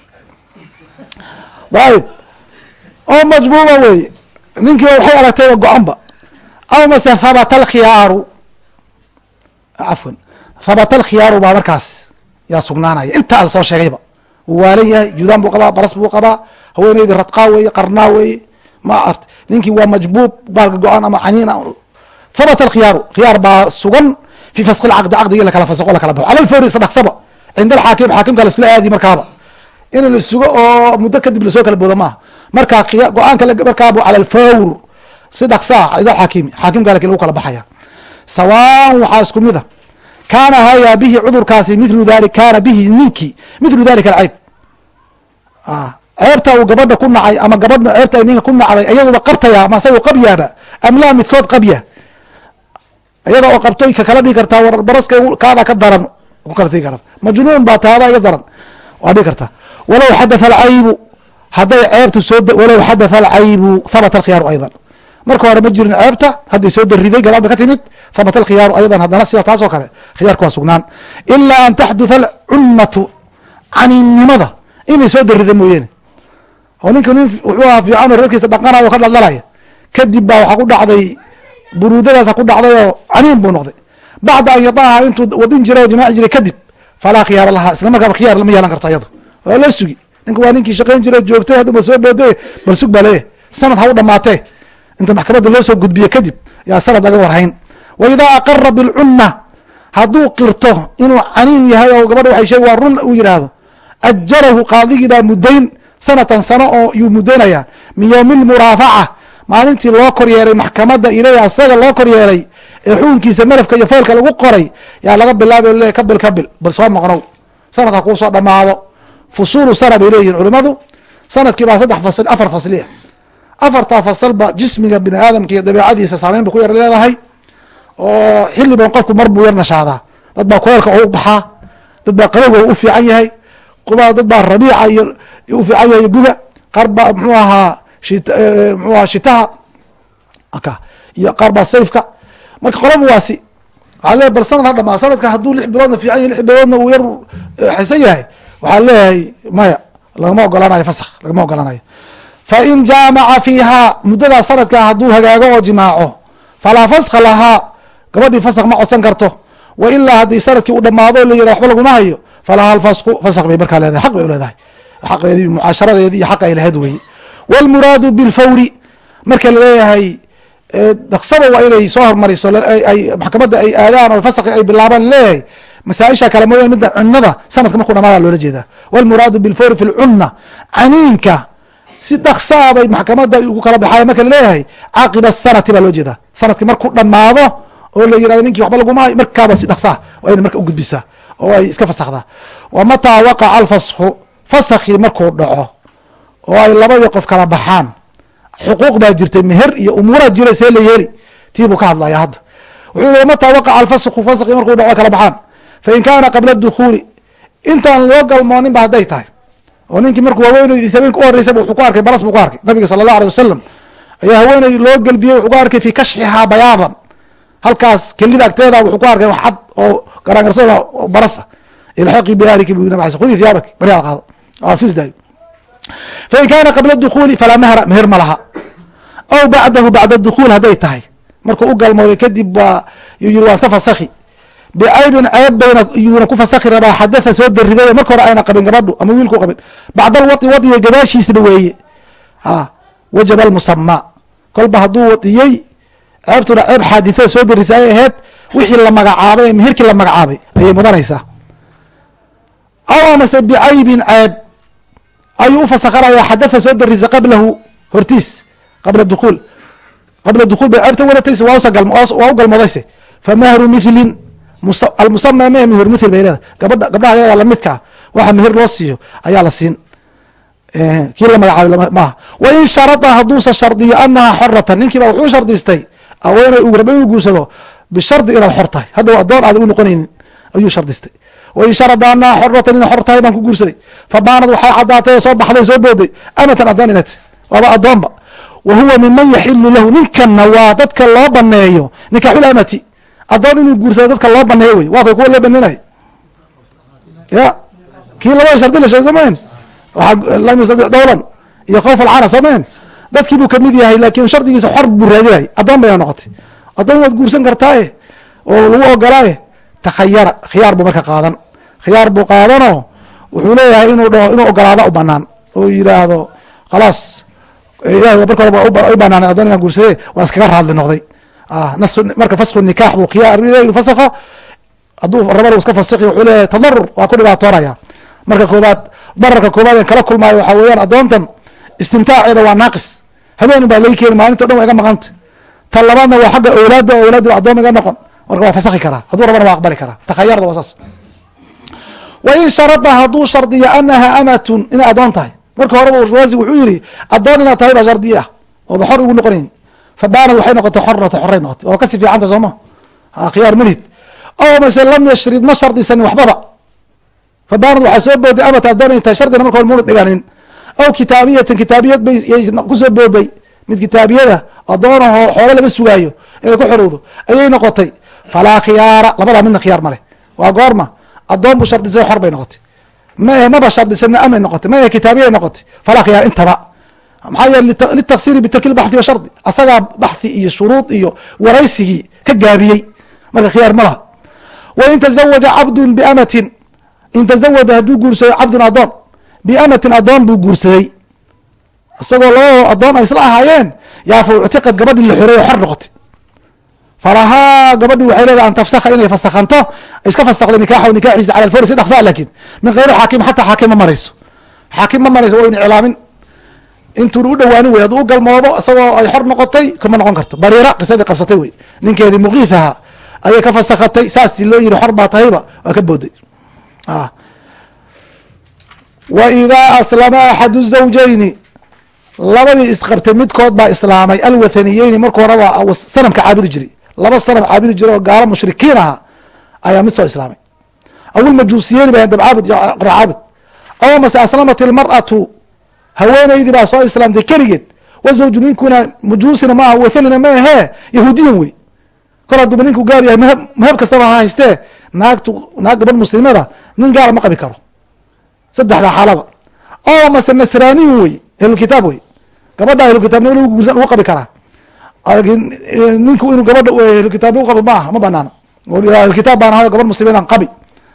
ayib oo majbuuba wey ninkii waxay aragtayba go-anba aw mase habata alkhiyaaru cafwan habata alkhiyaaru baa markaas yaa sugnaanaya intaa la soo sheegayba wuu waalan yahay judaan buu qabaa baras buu qabaa haweeneydi radqaa weeye qarnaa weeye ma art ninkii waa majbuub baalka go-an ama caniina. Habata alkhiyaaru khiyaar baa sugan. Fi faski lcaqdi caqdigi lakala fasaqo lakala baxo. Cala lfawri isdhaksaba cinda alxaakim xaakimka laisla aadi markaaba. In la sugo oo muddo kadib la soo kala boodo maaha markaa go'aanka markaabu cala alfawr si dhaksaa cinda alxaakimi xaakimka laakiin lagu kala baxaya. Sawaan waxaa isku mid a kaana hayaa bihi cudurkaasi milu dali kaana bihi ninki milu dalika alceyb ceebta uu gabadha ku nacay ama gabadha ceebta ay ninka ku nacday iyaduba qabtaya ama isagu qabyaaba am laa midkood qabya. Iyada oo qabtoy ka kala dhigi kartaa war baraska kaada ka daran ku kala tigi karan majnuun baa taada iga daran waa dhigi kartaa. Walow xadatha alcaybu hadday ceebtu soo walow xadatha alcaybu habata alkhiyaaru aydan. Marka hore ma jirin ceebta hadday soo dariday gadaal bay ka timid habata alkhiyaaru aydan haddana sida taas oo kale khiyaarku waa sugnaan. Ilaa an taxdutha alcummatu caniinnimada inay soo darida mooyeene oo ninka nin wuxuu ahaa fiicanoo reerkiisa dhaqanayo o ka dhaldhalaya kadib baa waxaa ku dhacday buruudadaasa ku dhacday oo caniin buu noqday. Bacda an yadaaha intuu wadin jiray oo jimaaci jiray kadib falaa khiyaara laha isla markaaba khiyaar lama yeelan karto iyado waa la sugi. Ninka waa ninkii shaqayn jiray joogtay hadda ba soo boode bal sug baa leeyahy sanad ha u dhamaatee inta maxkamadda loo soo gudbiyo kadib yaa sanad laga warhayn. Wa idaa aqara bilcunna hadduu qirto inuu caniin yahay oo gabadha waxay sheeg waa run uu yidhaahdo ajalahu qaadigii baa muddayn sanatan sano oo yuu muddaynaya min yowmi lmuraafaca maalintii loo kor yeelay maxkamadda ileyh asaga loo kor yeelay ee xukunkiisa malafka iyo faylka lagu qoray yaa laga bilaabay le kabil kabil bal soo noqnow. Sanadka kuu soo dhammaado. Fusuulu sana bay leeyihiin culimadu sannadkii baa saddex fasl afar fasliya afartaa fasalba jismiga bini aadamka iyo dabeicadiisa saameyn ba ku yar leedahay oo xiliban qofku mar buu yar nashaadaa. Dad baa kuleelka u baxaa dad baa qabowga u fiican yahay dad baa rabiica iyo u fiican yahay guga qaar baa mxuu ahaa mxuu aha shitaha. Iyo qaar baa sayfka. Marka qolaba waasi waxaa leeyahy bal sanad ha dhamaa sanadka hadduu lix biloodna fiican yahy lix biloodna uu yar xaysan yahay. Waxaa leeyahay maya lagama ogolaanayo fasakh lagama ogolaanayo fain jaamaca fiihaa muddadaa sanadkaa hadduu hagaago oo jimaaco falaa faskha lahaa gabadhii fasakh ma codsan karto. Wa ilaa haddii sannadkii u dhamaado la yirah waxba laguma hayo falaha alfasku fasakh bay markaa leedahay xaq bay uleedahay xaqeedii mucaasharadeedii iyo xaq ay lahayd weeye wاlmuraadu bilfawri marka la leeyahay daksaba waa inay soo hormariso maxkamadda ay aadaan oo fasakhi ay bilaabaan leeyahay masaaisha kale mooyaan midda cunada sanadka markuu dhamaada loola jeedaa. Wاlmuraadu bilfawri fi lcuna caniinka si dhaksaa bay maxkamadda ugu kala baxaaya marka la leeyahay caaqiba sanati baa loo jeedaa. Sanadki markuu dhamaado oo la yiraahdo ninkii waxba laguma hayo markaaba si dhaksaa waa inay marka ugudbisaa oo ay iska fasakhdaa wa mataa waqaca alfasku fasakhii markuu dhaco oo ay labadii qof kala baxaan xuquuq baa jirtay meher iyo umuuraa jira see la yeeli. Tii buu ka hadlaya hadda. Wuxuu mataa waqaca alfasku faskii markuu dhaco kala baxaan? Fain kaana qabla dukhuuli intaan loo galmoonin ba hadday tahay. Oo ninkii markuu haweeneydiis habeenka u horeysaba wuxuu ku arkay baras buu ku arkay. Nabiga sala allah alay wasalam ayaa haweeney loo gelbiyey wuxuu ku arkay fi kashxihaa bayaadan. Halkaas kelida agteeda wuxuu ku arkay wax cad oo garaangarsoon barasa ilxaqi biahliki bu nab khudi thiyaabaki baryaada qaado siis daayo fain kaana qabla dukuuli falaa mehra meher ma laha. Aw bacdahu bacda dukuul hadday tahay. Markuu u galmooday kadib waa yuu waa iska fasakhi. Bicaybin ceeb bayna yuuna ku fasakhi rabaa xadatha soo dariday marka hore ayna qabin gabadhu ama wiilku qabin. Bacdal wai wadiga gadaashiisna weeye. A wajaba almusamaa kolba hadduu wadiyey ceebtuna ceeb xaaditho soo darisa ay aheyd wixii la magacaabay meherkii la magacaabay ayay mudanaysaa. Aw amase bicaybin ceeb ayuu ufasakhanaya xadatha soo darisa qablahu hortiis qabla dukuul qabla dukuul bay ceebta walatayse waa u galmoodayse famahru mithlin almusama me meher mithil bay leedahay. Gabadha gabdhaha ayaga lamidkaa waxa meher loo siiyo ayaa la siin. Kii la magacaabay maaha wain sharada hadduusa shardiyo anaha xoratan ninkiiba wuxuu shardistay haweeney uu raba inuu guursado bishardi inaad xor tahay. Hadhow adoon aada u noqonaynin ayuu shardistay wain sharada anaha xoratan inay xor tahay baan ku guursaday. Fabaanad waxay cadaatay oo soo baxday soo booday. Amatan adoon inat waaba adoonba wa huwa miman yaxilu lahu ninkanna waa dadka loo baneeyo nikaxul amati adoon inuu guursado dadka loo baneeyo wey. Waa kay kuwa loo baneynay ya. Kii labada shardi la sheeg somayn lam yastadic dowlan iyo khawf alcana somayn dadkii buu ka mid yahay laakiin shardigiisa xor buu raadinay adoon bayna noqotay. Adoon waad guursan kartaaye? Oo lagu ogolaaye takhayara khiyaar buu marka qaadan. Khiyaar buu qaadanoo wuxuu leeyahay inuu dhaho inuu ogolaada u banaan oo yiraahdo khalaas ilahi marka horeba u banaanay adoon inaan guursade waa iskaga raadli noqday. Marka fasku nikaax buu khiyaar inu fasakho hadduu rabana iska fasiki wuxuu leeyahay tadarur waa ku dhibaatoonaya. Marka koobaad dararka koobaad en kala kulmaayo waxaa weeyaan adoontan istimtaaceeda waa naaqis. Habeen baa lay keeni maalinto dhan wa iga maqanta tan labaadna waa xagga awlaadda o awlaaddi adoon iga noqon marka waa fasakhi karaa hadduu rabana waa aqbali karaa takhayarda waa saas. Wain sharada hadduu shardiyo anaha amatun inay adoon tahay. Marka horeba urwaasi wuxuu yihi adoon inaad tahay baa shardi ah ooda xor ugu noqonayn. Fabaanad waxay noqotay xorata xoray noqotay waa ka sii fiicanta sooma khiyaar malhid o mase lam yashrid ma shardisanin waxbaba. Fabaanad waxaa soo booday amata adoon inay tahay shardina marka hore muna dhiganin aw kitaabiyatan kitaabiyad bay ku soo booday. Mid kitaabiyada adoonahoo xoolo laga sugaayo inay ku xorowdo. Ayay noqotay falaa khiyaara labadaa midna khiyaar maleh waa goorma adoon buu shardisay xor bay noqotay. Mae maba shardisana amay noqotay. Mae kitaabiyay noqotay. Falaa khiyaar intaba. Maxaa yeele litaksiri bitarki lbaxthi wa shardi. Asagaa baxthi iyo shuruud iyo waraysigii ka gaabiyey. Marka khiyaar ma wain tazawaja cabdun biamatin in tazawaja hadduu guursado cabdun adoon biamatin adoon buu guursaday. Isagoo labadoo addoon ay isla ahaayeen yaa fa uctiqad gabadhii la xoreeyo xor noqotay falahaa gabadhi waxay leedahay an tafsakha inay fasakhanto iska fasakdo nikaaxahu nikaaxiisa cala alfawri si dhaqsaa laakiin min kayri xaakim xataa xaakim ma marayso. Xaakim ma marayso wayna iclaamin. Intuuna u dhawaanin wey hadduu u galmoodo isagoo ay xor noqotay kama noqon karto. Bariira qisadii qabsatay wey. Ninkeedii muqiifaha ayay ka fasakhatay saastii loo yihi xor baa tahayba waa ka booday. Wa idaa aslama axadu zawjayni labadii isqabtay midkood baa islaamay. Alwathaniyeyni marka horeba sanamka caabudi jiray laba sanam caabudi jiray oo gaalo mushrikiin aha ayaa mid soo islaamay. Awilmajuusiyeyni ba dabcaabud qoracaabud aw mase aslamat ilmar'atu haweeneydii baa soo islaamtay keligeed. Wa ninkuna majuusina maaha wathanina ma ahee yahuudiyan wey. Kol haduuba ninku gaar yahay mahab kastaba ha haystee naagtu naag gabadh muslimada nin gaala ma qabi karo. Saddexdaa xaalaba. Oo mase nasraaniyin wey ahlulkitaab wey. Gabadha ahlukitaabnimo lagu qabi karaa laakiin ninku inuu gabadha ahlukitaab lagu qabo maaha ma banaana ahlukitaab baan ahayo gabadh muslimiinaan qabi.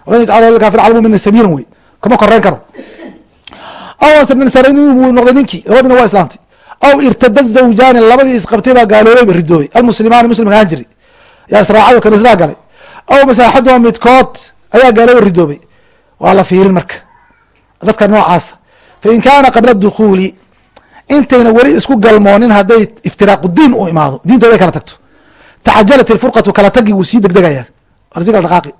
Walan yajcal kafir cala mumina sabiilan wey. Kama koreyn karo. Aw buu noqday ninkii gabadhina waa islaamtay. Aw irtada zawjaani labadii isqabtay baa gaaloobay ba ridoobay. Almuslimaani muslimka ahaan jiri yaa israacay kan islaa galay. Aw mase axaduha midkood ayaa gaaloobay ridoobay. Waa la fiirin marka. Dadka noocaasa. Fain kaana qabla dukuuli intayna weli isku galmoonin hadday iftiraaqu diin u imaado diintooda ay kala tagto. Tacajalat ilfurqatu kala tagi sii degdegayaan arsigal dhaqaaqi.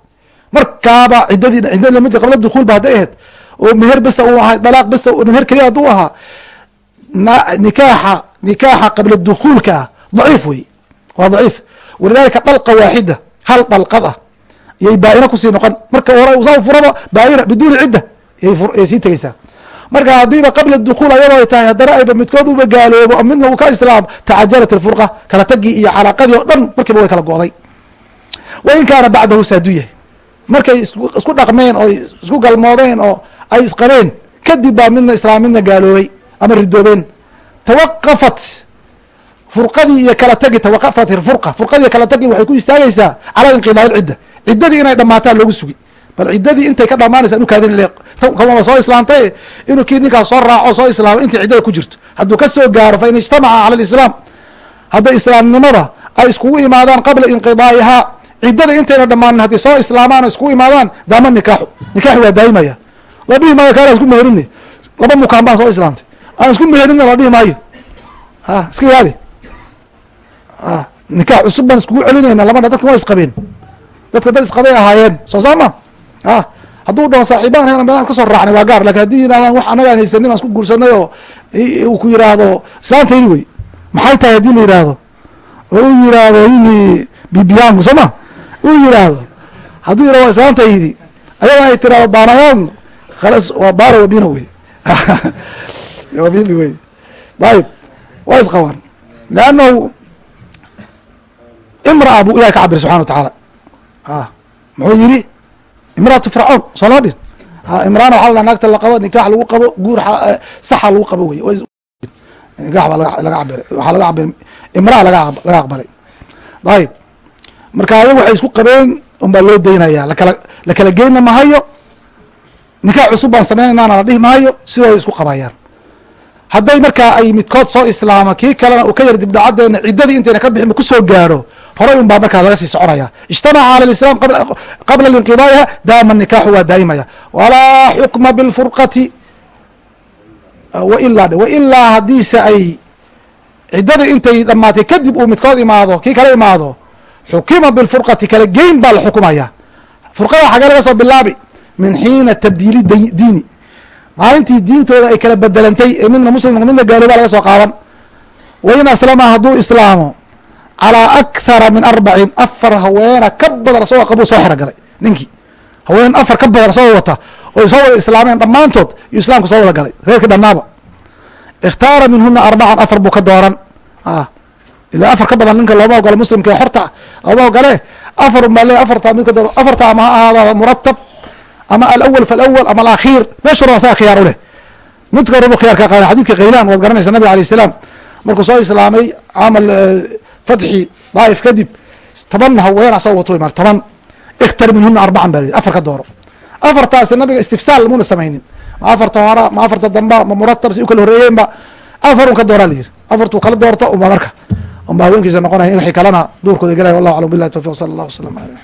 Markaaba ciddadii ciddadii la mid qabla dukuul hadday ahayd oo meher besa uu ahaa dalaaq besa meher keliya hadduu ahaa nikaaxa nikaaxa qabla dukuulka ah daciif wey waa daciif. Walidalika dalqa waaxida hal dalqad ah yay baa-ina ku sii noqon. Marka hore saa furaba baa-ina biduuni cidda yay sii tegeysaa marka haddiiba qabla dukuul ayadoo ay tahay haddana ayba midkood uba gaaloobo midna uu ka islaam tacajalat ilfurqa kala tagii iyo calaaqadii oo dhan markiiba way kala go'day wa in kaana bacdahu saaduu yahay. Markay isku dhaqmeen oo isku galmoodeen oo ay isqabeen kadib baa midna islaam midna gaaloobay ama ridoobeen. Tawaqafat furqadii iyo kala tagi tawaqafat furqa. Furqadii kala tagi waxay ku istaagaysaa calaa inqidaai cidda. Ciddadii inay dhammaataan loogu sugi bal ciddadii intay ka dhamaanaysa inu kaadin le kamaba soo islaamtay inuu kii ninkaas soo raaco soo islaamo intay ciddada ku jirto. Hadduu ka soo gaaro fa in ijtamaca cala alislaam. Hadday islaamnimada ay iskugu imaadaan qabla inqidaa'ihaa ciddada intayna dhammaanin hadday soo islaamaan o iskugu imaadaan daama nikaaxu. Nikaaxi waa daayimaya la dhihi maayo kaala isku meherine laba mukaan baan soo islaamtay. Aan isku meherina la dhihi maayo. A iska ilaali. Nikaax cusub baan iskugu celinayna. Labana dadkan waa isqabeen dadka dad isqabay ahaayeen. Soo saama hadduu dhaho saaxiibaan hena meelaan ka soo raacnay waa gaar. Lakin haddii yidhahdaan wax annagaan haysanin aan isku guursanay oo uu ku yidhaahdo islaantaydi wey. Maxay tahay haddii la yidhaahdo? Oo u yidhaahdo ini bibiyangu soo ma? Uu yidhaahdo hadduu yidhahdo waa islaantaydi ayadan ay tirahdo baanayangu khalas waa baaro wabina wey. Wabini wey. Ayib waa isqabaan leannahu imraa buu ilahi ka cabir subxana wa tacaala. Muxuu yidhi imraatu fircawn soo loo dhin imraan waxa la naagta la qabo nikaax lagu qabo guur saxa lagu qabo wey. Nikaax baa laga cabiray waxaa laga cabiray imraa laga laga aqbalay. Ayib marka ayagu waxay isku qabeen un baa loo daynaya lakala la kala geyna mahayo nikaax cusub baan sameynaynaana la dhihi mahayo sidooda isku qabayaan. Hadday markaa ay midkood soo islaama kii kalena uu ka yar dibdhacadeena ciddadii intayna ka bixin ku soo gaaro horay un baa markaa laga sii soconaya. Ijtamaca cala islam qabla inqidaa'iha daama nikaaxu waa daa'imaya. Walaa xukma bilfurqati wailaa wailaa haddiise ay ciddadii intay dhammaatay kadib uu midkood imaado kii kala imaado xukima bilfurqati kala geyn baa la xukumaya. Furqada xagee laga soo bilaabi min xiina tabdiili diini. Maalintii diintooda ay kala bedelantay ee midna muslim midna gaalooba laga soo qaadan wain aslama hadduu islaamo calaa akhara min arbacin afar haweena ka badan asagoo qabuu soo xero ninkii haween afar ka badan asagoo wata oy soo wada islaameen dhammaantood iyo islaamku soo wada galay reerkii dhannaaba ikhtaara minhuna arbacan afar buu ka dooran ilaa afar ka badan ninka looma ogolo muslimka ee xorta looma ogole afar un baa le afarta mid ka dooran afarta ama ha ahaado muratab ama alawal falawal ama alakhiir meeshuna asaga khiyaar u leh midka rabu khiyarka qaana xadidka khaylaan waad garanaysa nabig alayh salaam markuu soo islaamay camal fatxi daaif kadib toban haween asagoo wato imaan toban ikhtar minhuna arbacan baa afar ka dooro. Afartaasi nabiga istifsaal muna samaynin. Ma afarta hora ma afarta damba ma muratab si u kala horreeyeenba afar un ka dooraa layiri afartuu kala doorto unba marka. Unba haweenkiisa noqonaya wixii kalena duurkooda gelaya wallahu aclam billahi tawfiq sala allah wasalam ala